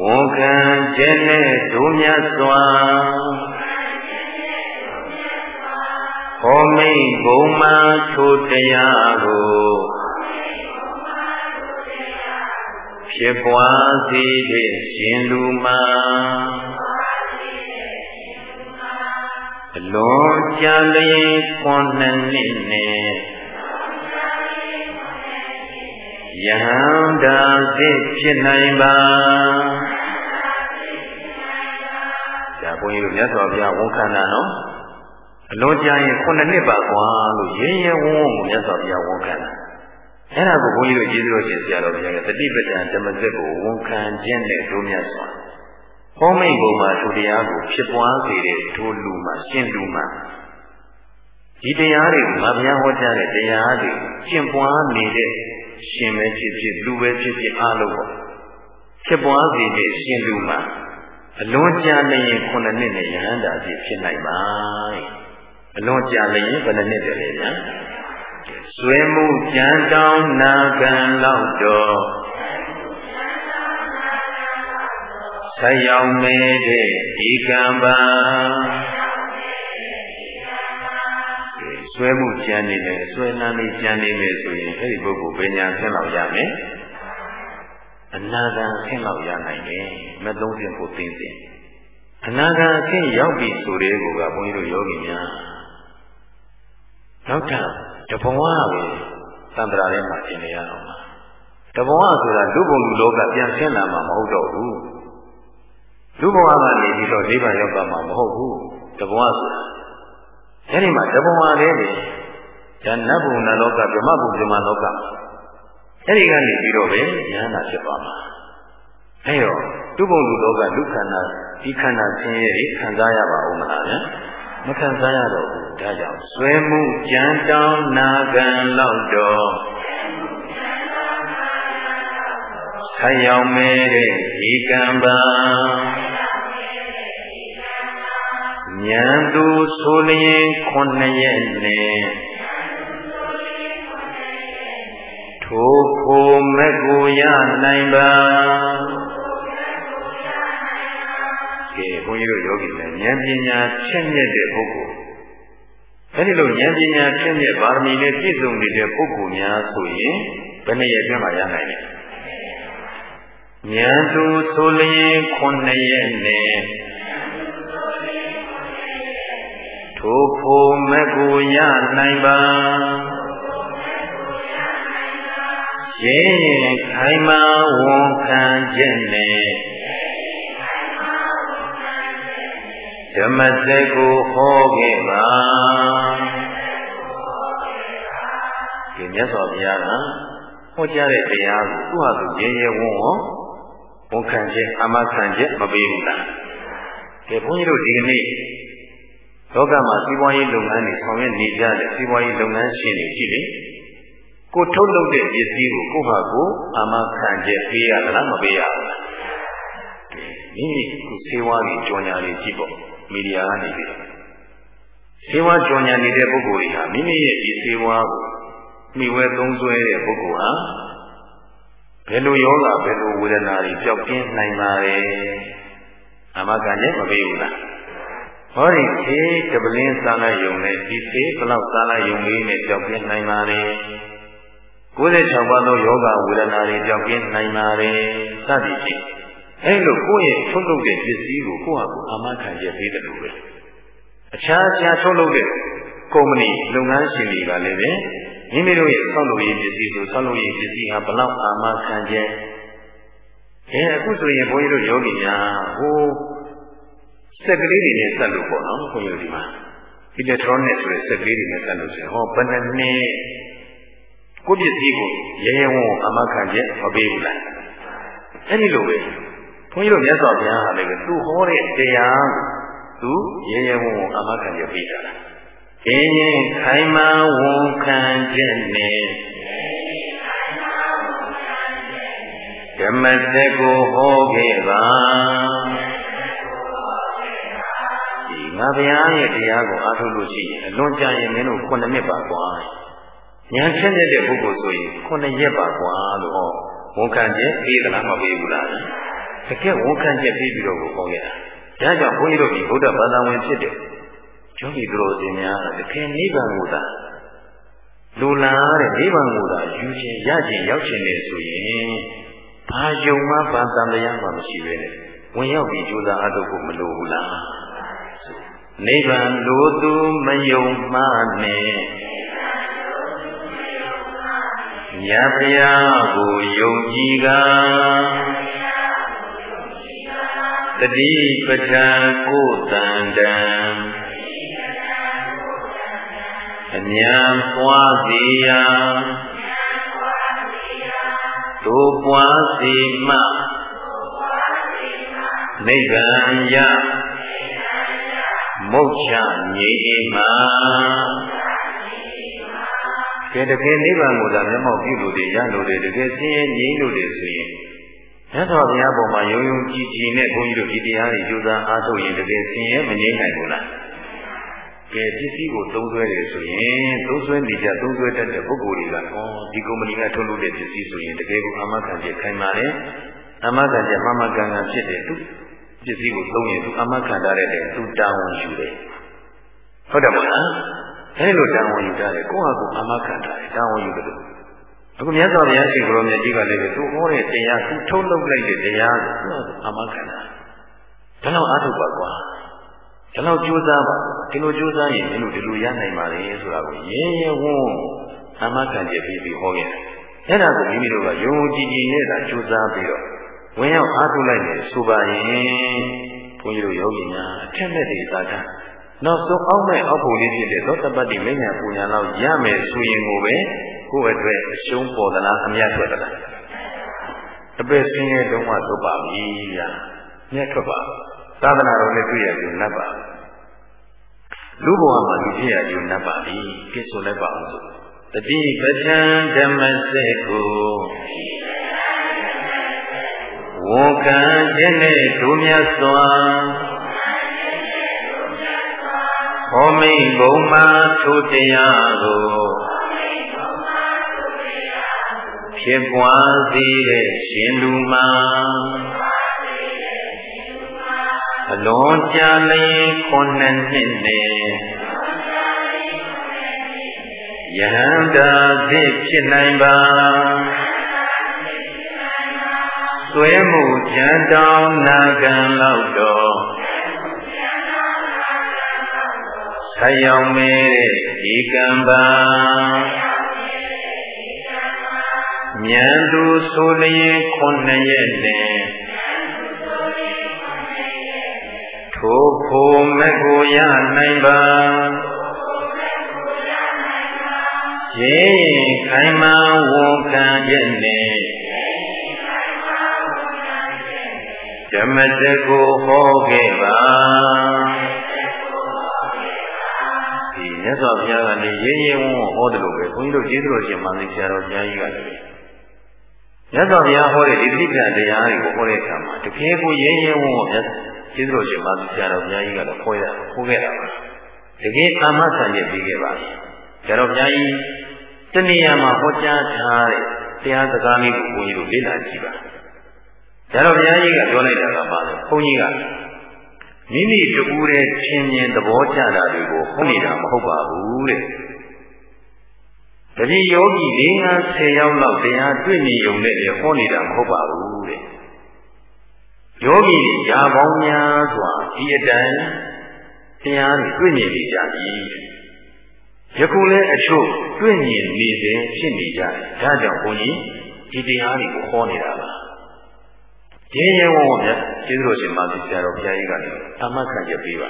ဝန်ခံခြင်းနဲ့ဒုမြတ်စွာဟောမိန်ဘုံမာထိုတရားကိုဖြစ်ပွားစေတဲ့ရှင်လူမှာအလွန်ကြာလျင်ခွန်နှစ်နှစ်နဲ့ ယဟန္တာစစ်ဖြစ်နိုင်ပါဒါဘုန်းကြီးတို့မြတ်စွာဘုရားဝန်ခံတာနော်အလွန်ကြာရင်ခုနှစ်နှစ်ပါကွာလို့ရင်းရဝုန်းဝုန်းကိုမြတ်စွာဘုရားဝန်ခံတာအဲ့ဒါကိုဘုန်းကြီးတို့ကျေးဇူးတော်ရှင်ဆရာတော်ဘုရားကတတိပဋ္ဌာန်ဓမ္မစက်ကိုဝန်ခံခြင်းနဲ့တို့မြတ်စွာဟောမိန်ဘုံမှာထိုတရားကိုဖြစ်ပွားစေတဲ့ထိုလူမှာရှင်လူမှာဒီတရားတွေကိုငါဘုရားဟောကြားတဲ့တရားတွေကျင့်ပွားနေတဲ့ ရှင်ပဲဖြစ်ဖြစ်လူပဲဖြစ်ဖြစ်အားလုံးပေါ့ဖြစ်ပွားစေတဲ့ရှင်လူမှာအလွန်ကြာလျင်ခုနှစ်နှစ်နဲ့ယဟန္တာစီဖြစ်နိုင်ပါအလွန်ကြာလျင်ဘယ်နှစ်နှစ်တည်းလဲဗျာဆွေမှုကြံတောင်းနာခံလောက်တော့ဆက်ရောက်မဲတဲ့ဒီကံပါ ဆွဲမှုကြံနေတယ်ဆွဲလန်းလေးကြံနေမယ်ဆိုရင်အဲ့ဒီပုဂ္ဂိုလ်ပညာဆင်းလောက်ရမယ်အနာဂံဆင်းလောက်ရနိုင်တယ်မသုံးစင်ဖို့သိသိအနာဂံအဆင့်ရောက်ပြီဆိုတဲ့ကောကဘုန်းကြီးတို့ယောဂီများနောက်ထပ်တဘဝပဲသံတရာထဲမှာသင်နေရအောင်ပါတဘဝဆိုတာလူဘုံလူလောကပြန်ဆင်းလာမှာမဟုတ်တော့ဘူးလူဘဝကနေပြီးတော့နိဗ္ဗာန်ရောက်သွားမှာမဟုတ်ဘူးတဘဝဆိုတာ အဲဒီမှာတဘဝလေးနေဉာဏ်နတ်ဘုံနတ်လောကဗြဟ္မဘုံဗြဟ္မလောကအဲဒီကနေပြီးတော့ပဲဉာဏ်နာဖြစ်သွားမှာအဲတော့လူဘုံလူလောကလူခန္ဓာဒီခန္ဓာဆင်းရဲတွေခံစားရပါဦးမလားဗျာမခံစားရတော့ဘူးဒါကြောင့်ဆွဲမှုကြံတောင်းနာခံလောက်တော့ဆက်ရောက်မဲတဲ့ဒီကံပါ ဉာဏ်သူဆိုလျင်ခုနှစ်ရက်နဲ့ထိုဖို့မကိုရနိုင်ပါကဲဘုန်းကြီးတို့ယောဂီလည်းဉာဏ်ပညာချက်မြက်တဲ့ပုဂ္ဂိုလ်အဲဒီလိုဉာဏ်ပညာချက်မြက်ပါရမီနဲ့ပြည့်စုံနေတဲ့ပုဂ္ဂိုလ်များဆိုရင်ဘယ်နှရက်အတွင်းမှာရနိုင်လဲဉာဏ်သူဆိုလျင်ခုနှစ်ရက်နဲ့ ထိုဖို့မကိုရနိုင်ပါရင်ရင်ခိုင်မာဝန်ခံချက်နဲ့ဓမ္မစက်ကိုဟောခဲ့ပါဒီမြတ်စွာဘုရားကဟောကြားတဲ့တရားကိုသူ့ဟာသူရဲရဲဝံ့ဝံ့ဝန်ခံချက်အမခံချက်မပေးဘူးလားကဲဘုန်းကြီးတို့ဒီကနေ့ လောကမှာစီးပွားရေးလုပ်ငန်းတွေဆောင်ရွက်နေကြတဲ့စီးပွားရေးလုပ်ငန်းရှင်တွေရှိတယ်ကိုထုတ်လုပ်တဲ့ပစ္စည်းကိုကိုယ့်ဟာကိုယ်အမခံချက်ပေးရလားမပေးရဘူးလားမိမိကိုစေဝါးကြီးကြော်ညာလေးကြည့်ပေါ့မီဒီယာကနေပြီးစေဝါကြော်ညာနေတဲ့ပုဂ္ဂိုလ်တွေဟာမိမိရဲ့ဒီစေဝါကိုမိဝဲသုံးစွဲတဲ့ပုဂ္ဂိုလ်ဟာဘယ်လိုယောဂဘယ်လိုဝေဒနာတွေပျောက်ကင်းနိုင်ပါလဲအမခံချက်မပေးဘူးလား ဟောဒီခေတပလင်းစားလိုက်ယုံနဲ့ဒီသေးဘလောက်စားလိုက်ယုံလေးနဲ့ကြောက်ပြင်းနိုင်ပါလေ96ပါးသောယောဂဝေဒနာတွေကြောက်ပြင်းနိုင်ပါလေစသည်ဖြင့်အဲလိုကိုယ့်ရဲ့ထုတ်လုပ်တဲ့ပစ္စည်းကိုကိုယ့်ဟာကိုယ်အာမခံချက်ပေးတယ်လို့ပဲအခြားအခြားထုတ်လုပ်တဲ့ကုမ္ပဏီလုပ်ငန်းရှင်တွေကလည်းပဲမိမိတို့ရဲ့ဆောက်လုပ်ရေးပစ္စည်းဆိုဆောက်လုပ်ရေးပစ္စည်းဟာဘလောက်အာမခံချက်အဲအခုဆိုရင်ဘုန်းကြီးတို့ယောဂီများဟို စက်ကလေးတွေနဲ့ဆက်လို့ပေါ့နော်ခွန်ကြီးဒီမှာ electronic ဆိုတဲ့စက်ကလေးတွေနဲ့ဆက်လို့ဆိုရင်ဟောဘယ်နှစ်နှစ်ကိုပစ္စည်းကိုရဲရဲဝံ့အမခံချက်မပေးဘူးလားအဲ့ဒီလိုပဲခွန်ကြီးတို့မြတ်စွာဘုရားဟာလည်းသူဟောတဲ့တရားသူရဲရဲဝံ့အမခံချက်ပေးတာလားအင်းရင်ခိုင်မာဝန်ခံချက်နဲ့ဓမ္မစက်ကိုဟောခဲ့ပါ ငါဗျာရဲ့တရားကိုအားထုတ်လို့ရှိရင်အလွန်ကြာရင်မင်းတို့9နှစ်ပါကွာဉာဏ်ချက်တဲ့ပုဂ္ဂိုလ်ဆိုရင်9ရက်ပါကွာလို့ဟောဝန်ခံချက်ပြီးသလားမပြီးဘူးလားတကယ်ဝန်ခံချက်ပြီးပြီးတော့ကိုဟောခဲ့တာဒါကြောင့်ဘုန်းကြီးတို့ဒီဗုဒ္ဓဘာသာဝင်ဖြစ်တဲ့ကျောင်းကြီးသူတော်စင်များတကယ်နိဗ္ဗာန်ကိုသာလူလာတဲ့နိဗ္ဗာန်ကိုသာယူခြင်းရခြင်းရောက်ခြင်းလေဆိုရင်ဘာယုံမှဘာတန်တရားမှမရှိပဲနဲ့ဝင်ရောက်ပြီးကြိုးစားအားထုတ်ဖို့မလိုဘူးလား နိဗ္ဗာန်လိုသူမယုံမှနဲ့ညာဖရာကိုယုံကြည်ကတတိပဋ္ဌာကိုတန်တံအမြန်ပွားစီရာတို့ပွားစီမှနိဗ္ဗာန်ရ မုတ်ချငြိမ်မှာကဲတကယ်နိဗ္ဗာန်ကိုသာမျက်မှောက်ပြုလို့တည်းရလို့တည်းတကယ်ဆင်းရဲငြိမ်းလို့တည်းဆိုရင်မြတ်စွာဘုရားပေါ်မှာယုံယုံကြည်ကြည်နဲ့ဘုန်းကြီးတို့ဒီတရားတွေကြိုးစားအားထုတ်ရင်တကယ်ဆင်းရဲမငြိမ့်နိုင်ဘူးလားကဲပစ္စည်းကိုသုံးဆွဲတယ်ဆိုရင်သုံးဆွဲနေကြသုံးဆွဲတတ်တဲ့ပုဂ္ဂိုလ်တွေကဩဒီကုမ္ပဏီကထုတ်လုပ်တဲ့ပစ္စည်းဆိုရင်တကယ်ကိုအမခံချက်ခိုင်ပါလေအမခံချက်မမကန်ကန်ဖြစ်တယ်သူ ပစ္စည်းကိုသုံးရင်သူအမခံထားတဲ့သူတာဝန်ယူတယ်ဟုတ်တယ်မလားအဲလိုတာဝန်ယူကြတယ်ကိုယ့်ဟာကိုယ်အမခံထားတယ်တာဝန်ယူတယ်လို့အခုမြတ်စွာဘုရားရှင်ကိုရောမြတ်ကြီးကလည်းသူဟောတဲ့တရားသူထုတ်လုပ်လိုက်တဲ့တရားကိုသူ့အမခံတာဒါတော့အားထုတ်ပါကွာဒါတော့ကြိုးစားပါဒီလိုကြိုးစားရင်မင်းတို့ဒီလိုရနိုင်ပါလေဆိုတာကိုရဲရဲဝံ့အမခံကြပြီးပြီးဟောခဲ့တယ်အဲ့ဒါကိုမိမိတို့ကယုံကြည်ကြည်နဲ့သာကြိုးစားပြီးတော့ ဝင်ရောက်အားထုတ်လိုက်တယ်ဆိုပါရင်ဘုန်းကြီးတို့ယောဂီများအထက်မဲ့တွေသာတာနောက်ဆုံးအောက်မဲ့အောက်ဖို့လေးဖြစ်တဲ့သောတပတ္တိမဉ္ဇဉ်ပူညာလောက်ရမယ်ဆိုရင်ကိုပဲကိုယ့်အတွက်အရှုံးပေါ်သလားအမြတ်ထွက်သလားအပည့်ဆင်းရဲတုံးမှသုပါပြီဗျာမြတ်ထွက်ပါသာသနာတော်နဲ့တွေ့ရပြီနတ်ပါလူဘဝမှာဒီဖြစ်ရပြီနတ်ပါပြီပြည့်စုံလိုက်ပါအောင်ဆိုတတိပဋ္ဌံဓမ္မစေကို ဝန်ခံခြင်းနဲ့ဒုမြတ်စွာဟောမိန်ဘုံမှာထိုတရားကိုဖြစ်ပွားစေတဲ့ရှင်လူမှာအလွန်ကြာလျင်ခုနှစ်နှစ်နဲ့ယဟန္တာသိဖြစ်နိုင်ပါ သွဲမှုကြံတောင်းနာခံလောက်တော့ဆက်ရောက်မဲတဲ့ဒီကံပါမြန်သူဆိုလျင်ခုနှစ်ရက်နဲ့ထိုဖို့မကိုရနိုင်ပါရေခိုင်မာဝန်ခံရက်နဲ့ ဓမ္မတကိုဟောခဲ့ပါဒီမြတ်စွာဘုရားကလည်းရင်းရင်းဝန်းဝန်းဟောတယ်လို့ပဲဘုန်းကြီးတို့ကျေးဇူးတော်ရှင်မာသီဆရာတော်ဘုရားကြီးကလည်းမြတ်စွာဘုရားဟောတဲ့ဒီတိပ္ပံတရားတွေကိုဟောတဲ့အခါမှာတကယ်ကိုရင်းရင်းဝန်းဝန်းမြတ်ကျေးဇူးတော်ရှင်မာသီဆရာတော်ဘုရားကြီးကလည်းဟောရဟောခဲ့တာပါတကယ်အာမခံရပြီးခဲ့ပါဆရာတော်ဘုရားကြီးတဏှာမှာဟောကြားထားတဲ့တရားစကားလေးကိုဘုန်းကြီးတို့လေ့လာကြည့်ပါ ဆရာတော်ဘုရားကြီးကပြောလိုက်တာကပါလေဘုန်းကြီးကမိမိတူတဲ့ချင်းမြင်သဘောကျတာတွေကိုဟောနေတာမဟုတ်ပါဘူးတဲ့တတိယောဂီ၄50ယောက်လောက်တရားတွေ့မြင်ုံနဲ့ဟောနေတာမဟုတ်ပါဘူးတဲ့ယောဂီရာပေါင်းများစွာဒီအတိုင်းတရားတွေတွေ့မြင်နေကြပြီယခုလည်းအချို့တွေ့မြင်နေစဉ်ဖြစ်နေကြတယ်ဒါကြောင့်ဘုန်းကြီးဒီတရားတွေကိုဟောနေတာပါ ရင်းရဲဝံ့ဝံ့မြတ်ကျေးဇူးတော်ရှင်မာသီဆရာတော်ဘုရားကြီးကလည်းအမှတ်ခံချက်ပေးပါ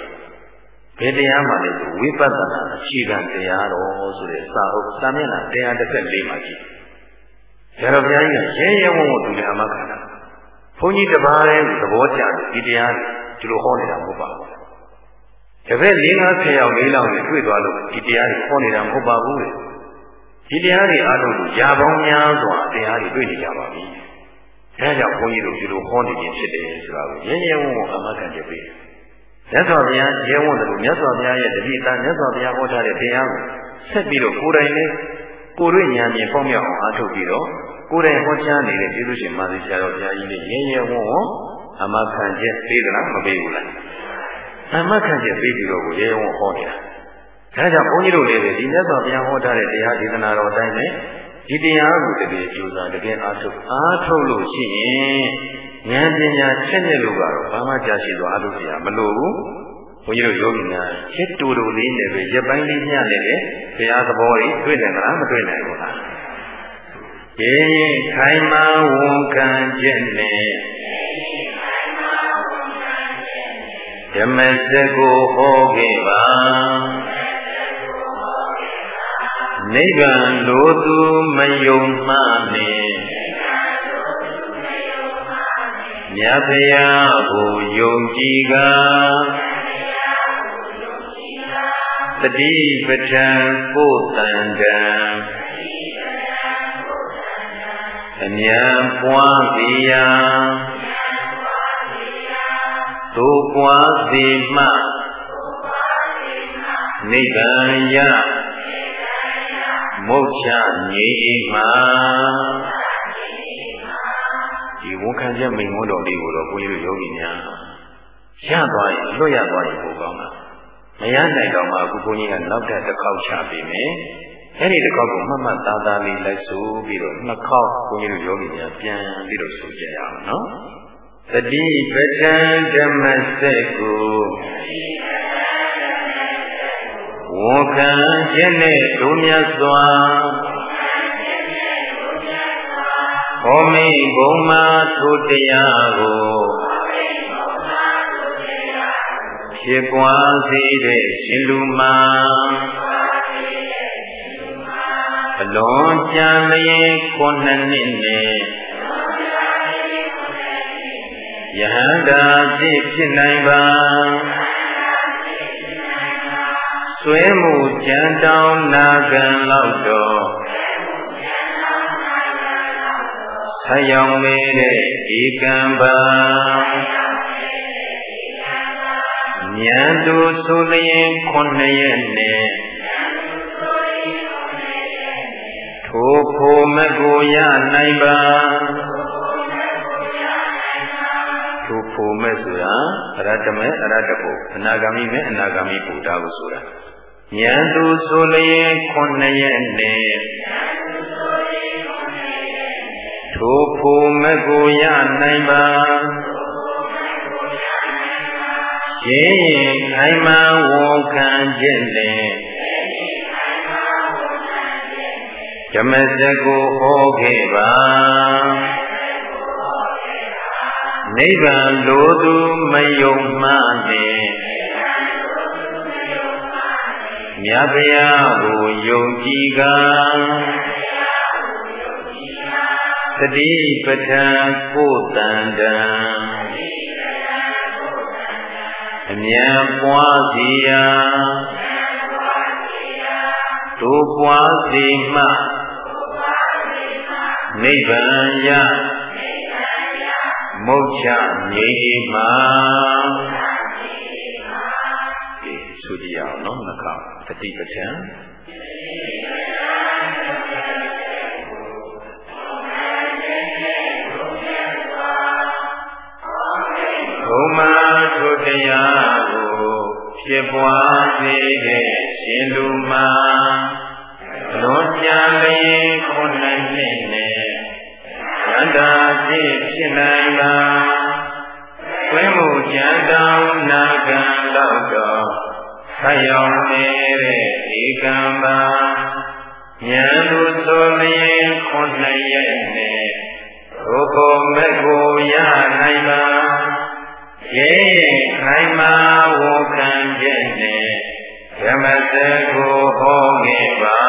ဘယ်တရားမှလဲဆိုဝိပဿနာအခြေခံတရားတော်ဆိုတဲ့စာအုပ်စာမျက်နှာ134မှာရှိဆရာတော်ဘုရားကြီးကရင်းရဲဝံ့ဝံ့သူလည်းအမှတ်ခံတာဘုန်းကြီးတပါးလည်းသဘောကျတယ်ဒီတရားတွေဒီလိုဟောနေတာမဟုတ်ပါဘူးတပည့်၄50ယောက်၄လောက်နဲ့တွေ့သွားလို့ဒီတရားတွေဟောနေတာမဟုတ်ပါဘူးလေဒီတရားတွေအားလုံးကိုຢာပေါင်းများစွာတရားတွေတွေ့နေကြပါပြီ ဒါကြောင့်ဘုန်းကြီးတို့ဒီလိုဟောနေခြင်းဖြစ်တယ်ဆိုတာကိုရဲရဲဝံ့ဝံ့အမှတ်ခံချက်ပေးတယ်မြတ်စွာဘုရားရဲဝံ့တယ်လို့မြတ်စွာဘုရားရဲ့တတိသားမြတ်စွာဘုရားဟောထားတဲ့တရားကိုဆက်ပြီးတော့ကိုယ်တိုင်လေးကိုယ်တွေ့ဉာဏ်မြင်ပေါက်မြောက်အောင်အားထုတ်ပြီးတော့ကိုယ်တိုင်ဟောကြားနေတဲ့ကျေးဇူးရှင်မာသီဆရာတော်ဘုရားကြီးလေးရဲရဲဝံ့ဝံ့အမှတ်ခံချက်ပေးသလားမပေးဘူးလားအမှတ်ခံချက်ပေးပြီးတော့ကိုရဲရဲဝံ့ဟောနေတာဒါကြောင့်ဘုန်းကြီးတို့လည်းဒီမြတ်စွာဘုရားဟောထားတဲ့တရားဒေသနာတော်အတိုင်းပဲ ဒီတရားကိုတကယ်ကြိုးစားတကယ်အားထုတ်အားထုတ်လို့ရှိရင်ဉာဏ်ပညာချက်နဲ့လို့ကတော့ဘာမှကြာရှည်စွာအားထုတ်စရာမလိုဘူးဘုန်းကြီးတို့ယောဂီများချက်တူတူလေးနဲ့ပဲရပိုင်းလေးမျှနဲ့ပဲဘုရားသဘောကြီးတွေ့တယ်မလားမတွေ့နိုင်ဘူးလားဒီခိုင်မာဝန်ခံချက်နဲ့ဓမ္မစကိုဟောခဲ့ပါ နိဗ္ဗာန်လိုသူမယုံမှနှင့်မြတ်ဗျာကိုယုံကြည်ကတတိပဋ္ဌံကိုတန်တံအမြံပွားစီရာသို့ပွားစီမှနိဗ္ဗာန်ယ မုတ်ချငြိမ်းမှဒီဝန်ခံချက်မိန်ဝတ်တော်လေးကိုတော့ဘုန်းကြီးတို့ယောဂီများရသွားရင်လွတ်ရသွားရင်ပိုကောင်းတာမရနိုင်တော့မှအခုဘုန်းကြီးကနောက်ထပ်တစ်ခေါက်ချပေးမယ်အဲ့ဒီတစ်ခေါက်ကိုမှတ်မှတ်သားသားလေးလိုက်ဆိုပြီးတော့နှစ်ခေါက်ဘုန်းကြီးတို့ယောဂီများပြန်ပြီးတော့ဆိုကြရအောင်နော်တတိပဋ္ဌာန်ဓမ္မစက်ကိုဝန် ခံခြင်းနဲ့ဒုမြတ်စွာဟောမိဘုံမာထုတရားကိုဖြစ်ပွားစေတဲ့ရှင်လူမာအလွန်ကြံလျင်ခုနှစ်နှစ်နဲ့ယဟန္တာဖြစ်ဖြစ်နိုင်ပါ ဆွဲမှုကြံတောင်းနာခံလောက်တော့ဆယောင်မေတဲ့ဧကံပါဉာဏ်သူဆိုလျင်ခုနှစ်ရက်နဲ့ထိုဖို့မကိုရနိုင်ပါထိုဖို့မဲ့ဆိုတာအရတ္တမဲ့အရတ္တဖို့အနာဂါမိမဲ့အနာဂါမိဖို့ဒါကိုဆိုတာ ဉာဏ်သူဆိုလျင်ခုနှစ်ရက်နဲ့ထိုဖို့မကိုရနိုင်ပါရှင်းရင်ခိုင်မာဝန်ခံခြင်းနဲ့ဓမ္မစကိုဟောခဲ့ပါနိဗ္ဗာန်လိုသူမယုံမှနဲ့ မြတ်ဗျာကိုယုံကြည်ကသတိပဋ္ဌာန်ကိုတန်တံအမြံပွားစီရာတို့ပွားစီမှနိဗ္ဗာန်ယမုတ်ချငြိမ်းမှဒီဆိုကြရအောင်နော်နှခါ တတိပဋ္ဌာန်ဘုံမာထုတရားကိုဖြစ်ပွားစေတဲ့ရှင်လူမှာလွန်ကြလျင်ခုနှစ်နှစ်နဲ့သန္တာဖြစ်ဖြစ်နိုင်ပါဝိမှုကြံတောင်းနာကံလောက်တော့ ဆယောင်နေတဲ့ဒီကံပါဉာဏ်သူဆိုလျင်ခုနှစ်ရက်နဲ့ဘုဘောမဲ့ကိုရနိုင်ပါရေခိုင်မာဝခံခြင်းနဲ့ဓမ္မစကိုဟောခဲ့ပါ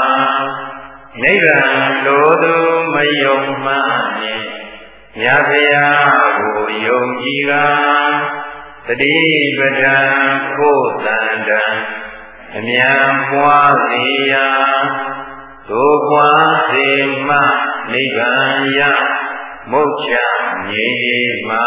နိဗ္ဗာန်လိုသူမယုံမှနဲ့မြတ်ဗျာကိုယုံကြည်က တတိပဒံကိုတန်တံအမြန်ပွားစေရာသို့ပွားစေမှနိဗ္ဗာန်ရမုတ်ချငြိမ်းမှ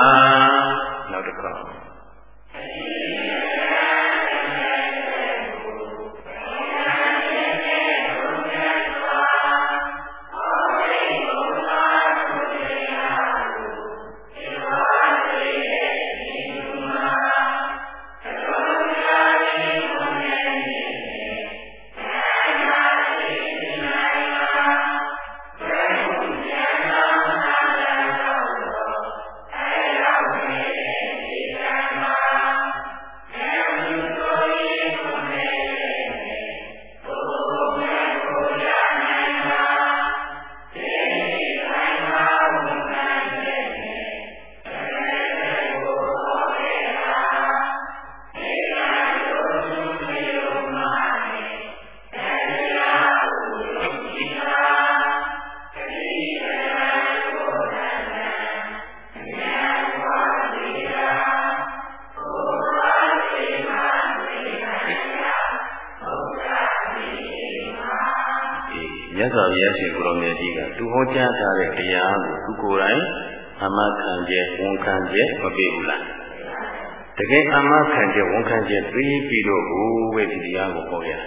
ကယ်အမခံကျဝန်ခံကျပြီးပြီးတော့ဘုဝေဒီတရားကိုဟောရတယ်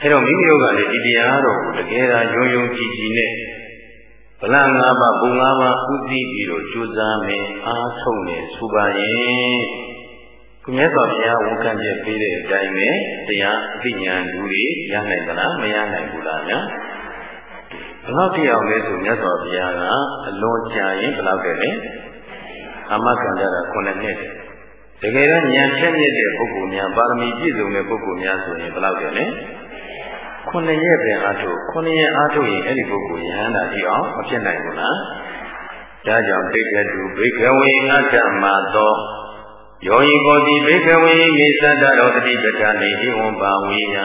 အဲတော့မိမိတို့ကလည်းဒီတရားတော်ကိုတကယ်သာယုံယုံကြည်ကြည်နဲ့ဗလ၅ပါးဘုံ၅ပါးဥသိပြီးတော့ကြိုးစားမယ်အားထုတ်နေဆိုပါရင်ခုမြတ်စွာဘုရားဝန်ခံချက်ပေးတဲ့အတိုင်းပဲတရားအသိဉာဏ်လူတွေရနိုင်သလားမရနိုင်ဘူးလားညာဘယ်လောက်တရားလဲဆိုမြတ်စွာဘုရားကအလွန်ကြာရင်ဘယ်လောက်တည်းလဲအမခံကြတာ9နှစ် တကယ်တော့ဉာဏ်ဖြတ်မြင့်တဲ့ပုဂ္ဂိုလ်များပါရမီပြည့်စုံတဲ့ပုဂ္ဂိုလ်များဆိုရင်ဘယ်လောက်တည်းလဲခုနှစ်ရက်ပဲအားထုတ်ခုနှစ်ရက်အားထုတ်ရင်အဲ့ဒီပုဂ္ဂိုလ်ယဟန္တာကြည့်အောင်မဖြစ်နိုင်ဘူးလားဒါကြောင့်တိတ်ကတူဘိကဝေအတ္တမသောယောဟိကောတိဘိကဝေမိသတ္တရောတတိပဋ္ဌာနေဧဝံပါဝေယံ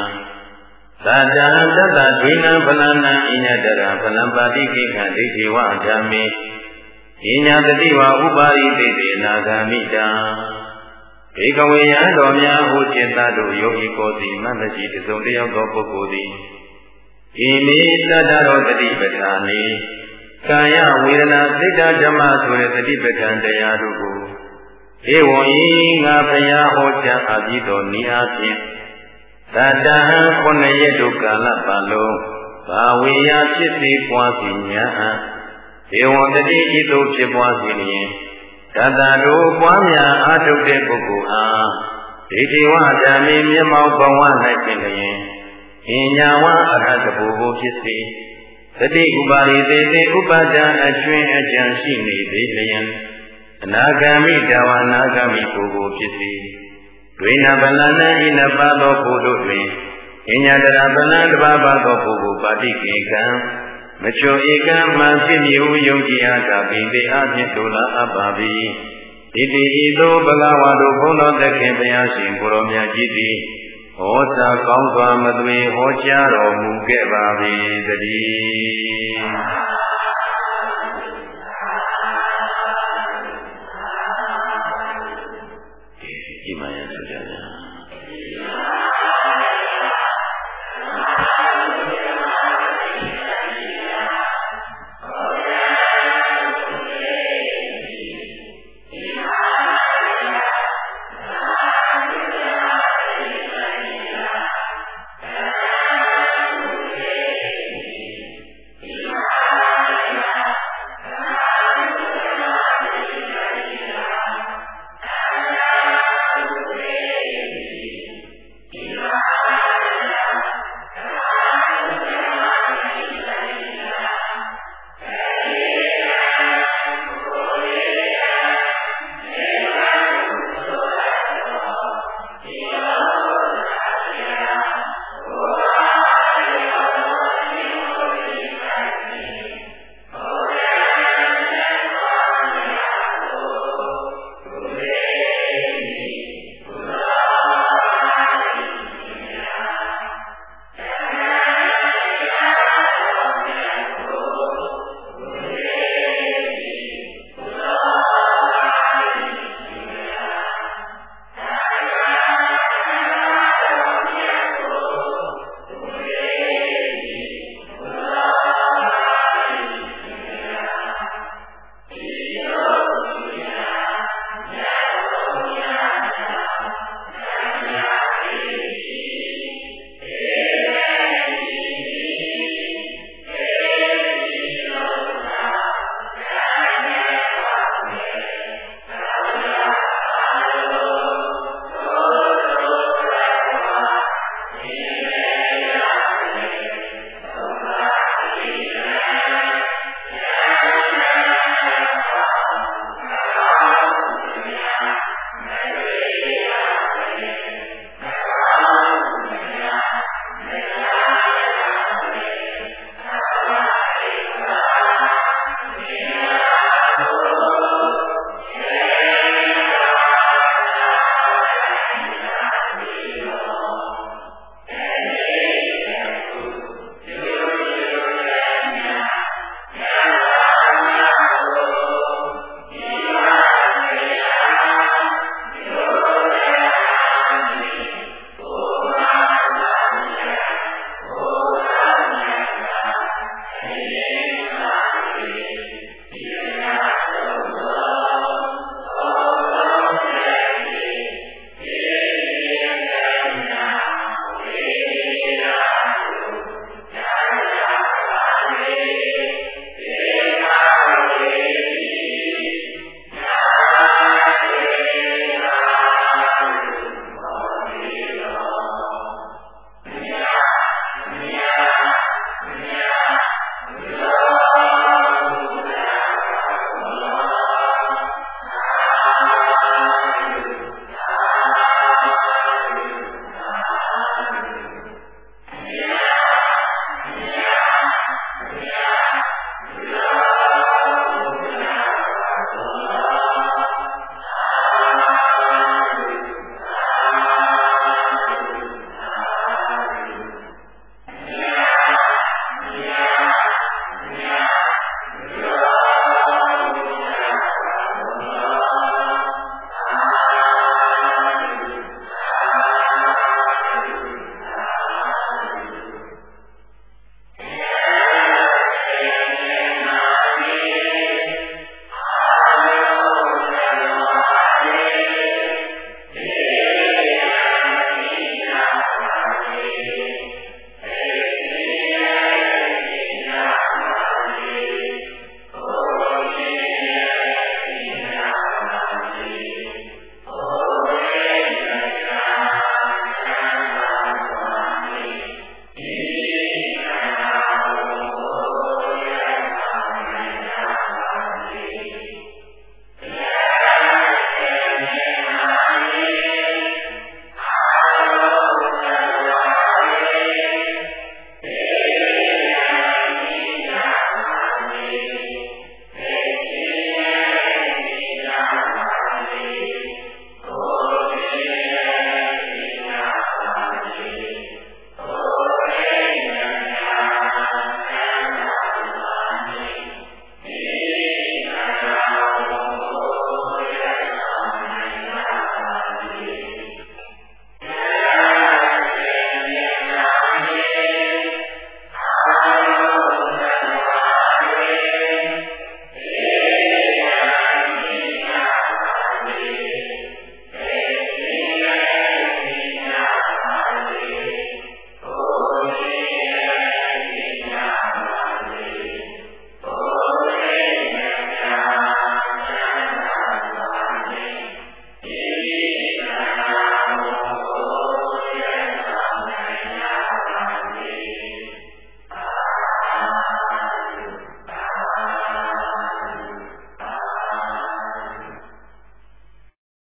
သတ္တံတတ္တဒွေနံဖလနံဣညတရဖလံပါတိကိခံဒိဋ္ဌိဝဓမ္မေဣညာတတိဝဥပါရိသိတေနာဂာမိတံ ဧကဝေယံတော်များဟုจิตတတို့ယောဂီကိုသည်မမရှိတစုံတယောက်သောပုဂ္ဂိုလ်သည်ဣမိတတ္တရောတတိပဋ္ဌာနေကာယဝေဒနာစိတ်ဓာဓမ္မဆိုတဲ့တတိပဋ္ဌာန်တရားတို့ကိုဧဝံဤငါဖရာဟောကြားအပ်ပြီးသောနိအားဖြင့်တတဟံခုနှစ်ရက်တို့ကာလပတ်လုံးဘာဝေယဖြစ်စေပွားစီညာဧဝံတတိဤသို့ဖြစ်ပွားစီလျင် တတတို့ပွားများအားထုတ်တဲ့ပုဂ္ဂိုလ်အားဒေတိဝဓမ္မေမျက်မှောက်ဘဝ၌ဖြစ်လျင်ပညာဝအရဟတဘူကိုဖြစ်စေသတိဥပါရိသေသေဥပါဒံအကျွင်းအကြံရှိနေသေးလျင်အနာဂမိတဝနာဂမိပုဂ္ဂိုလ်ဖြစ်စေဒွေနဗလနံဤနပါသောဘုတို့တွင်အညာတရဗလံတပါးပါသောပုဂ္ဂိုလ်ပါတိကေကံ မချိုဧကံမှဖြစ်မြူယုံကြည်အားသာပိတေအဖြင့်ဒုလာအပ်ပါ၏ဣတိဤသို့ဘဂဝါတို့ဘုန်းတော်သခင်ဘုရားရှင်ကိုရောမြတ်ကြီးသည်ဟောစာကောင်းစွာမသွေဟောကြားတော်မူခဲ့ပါ၏တည်း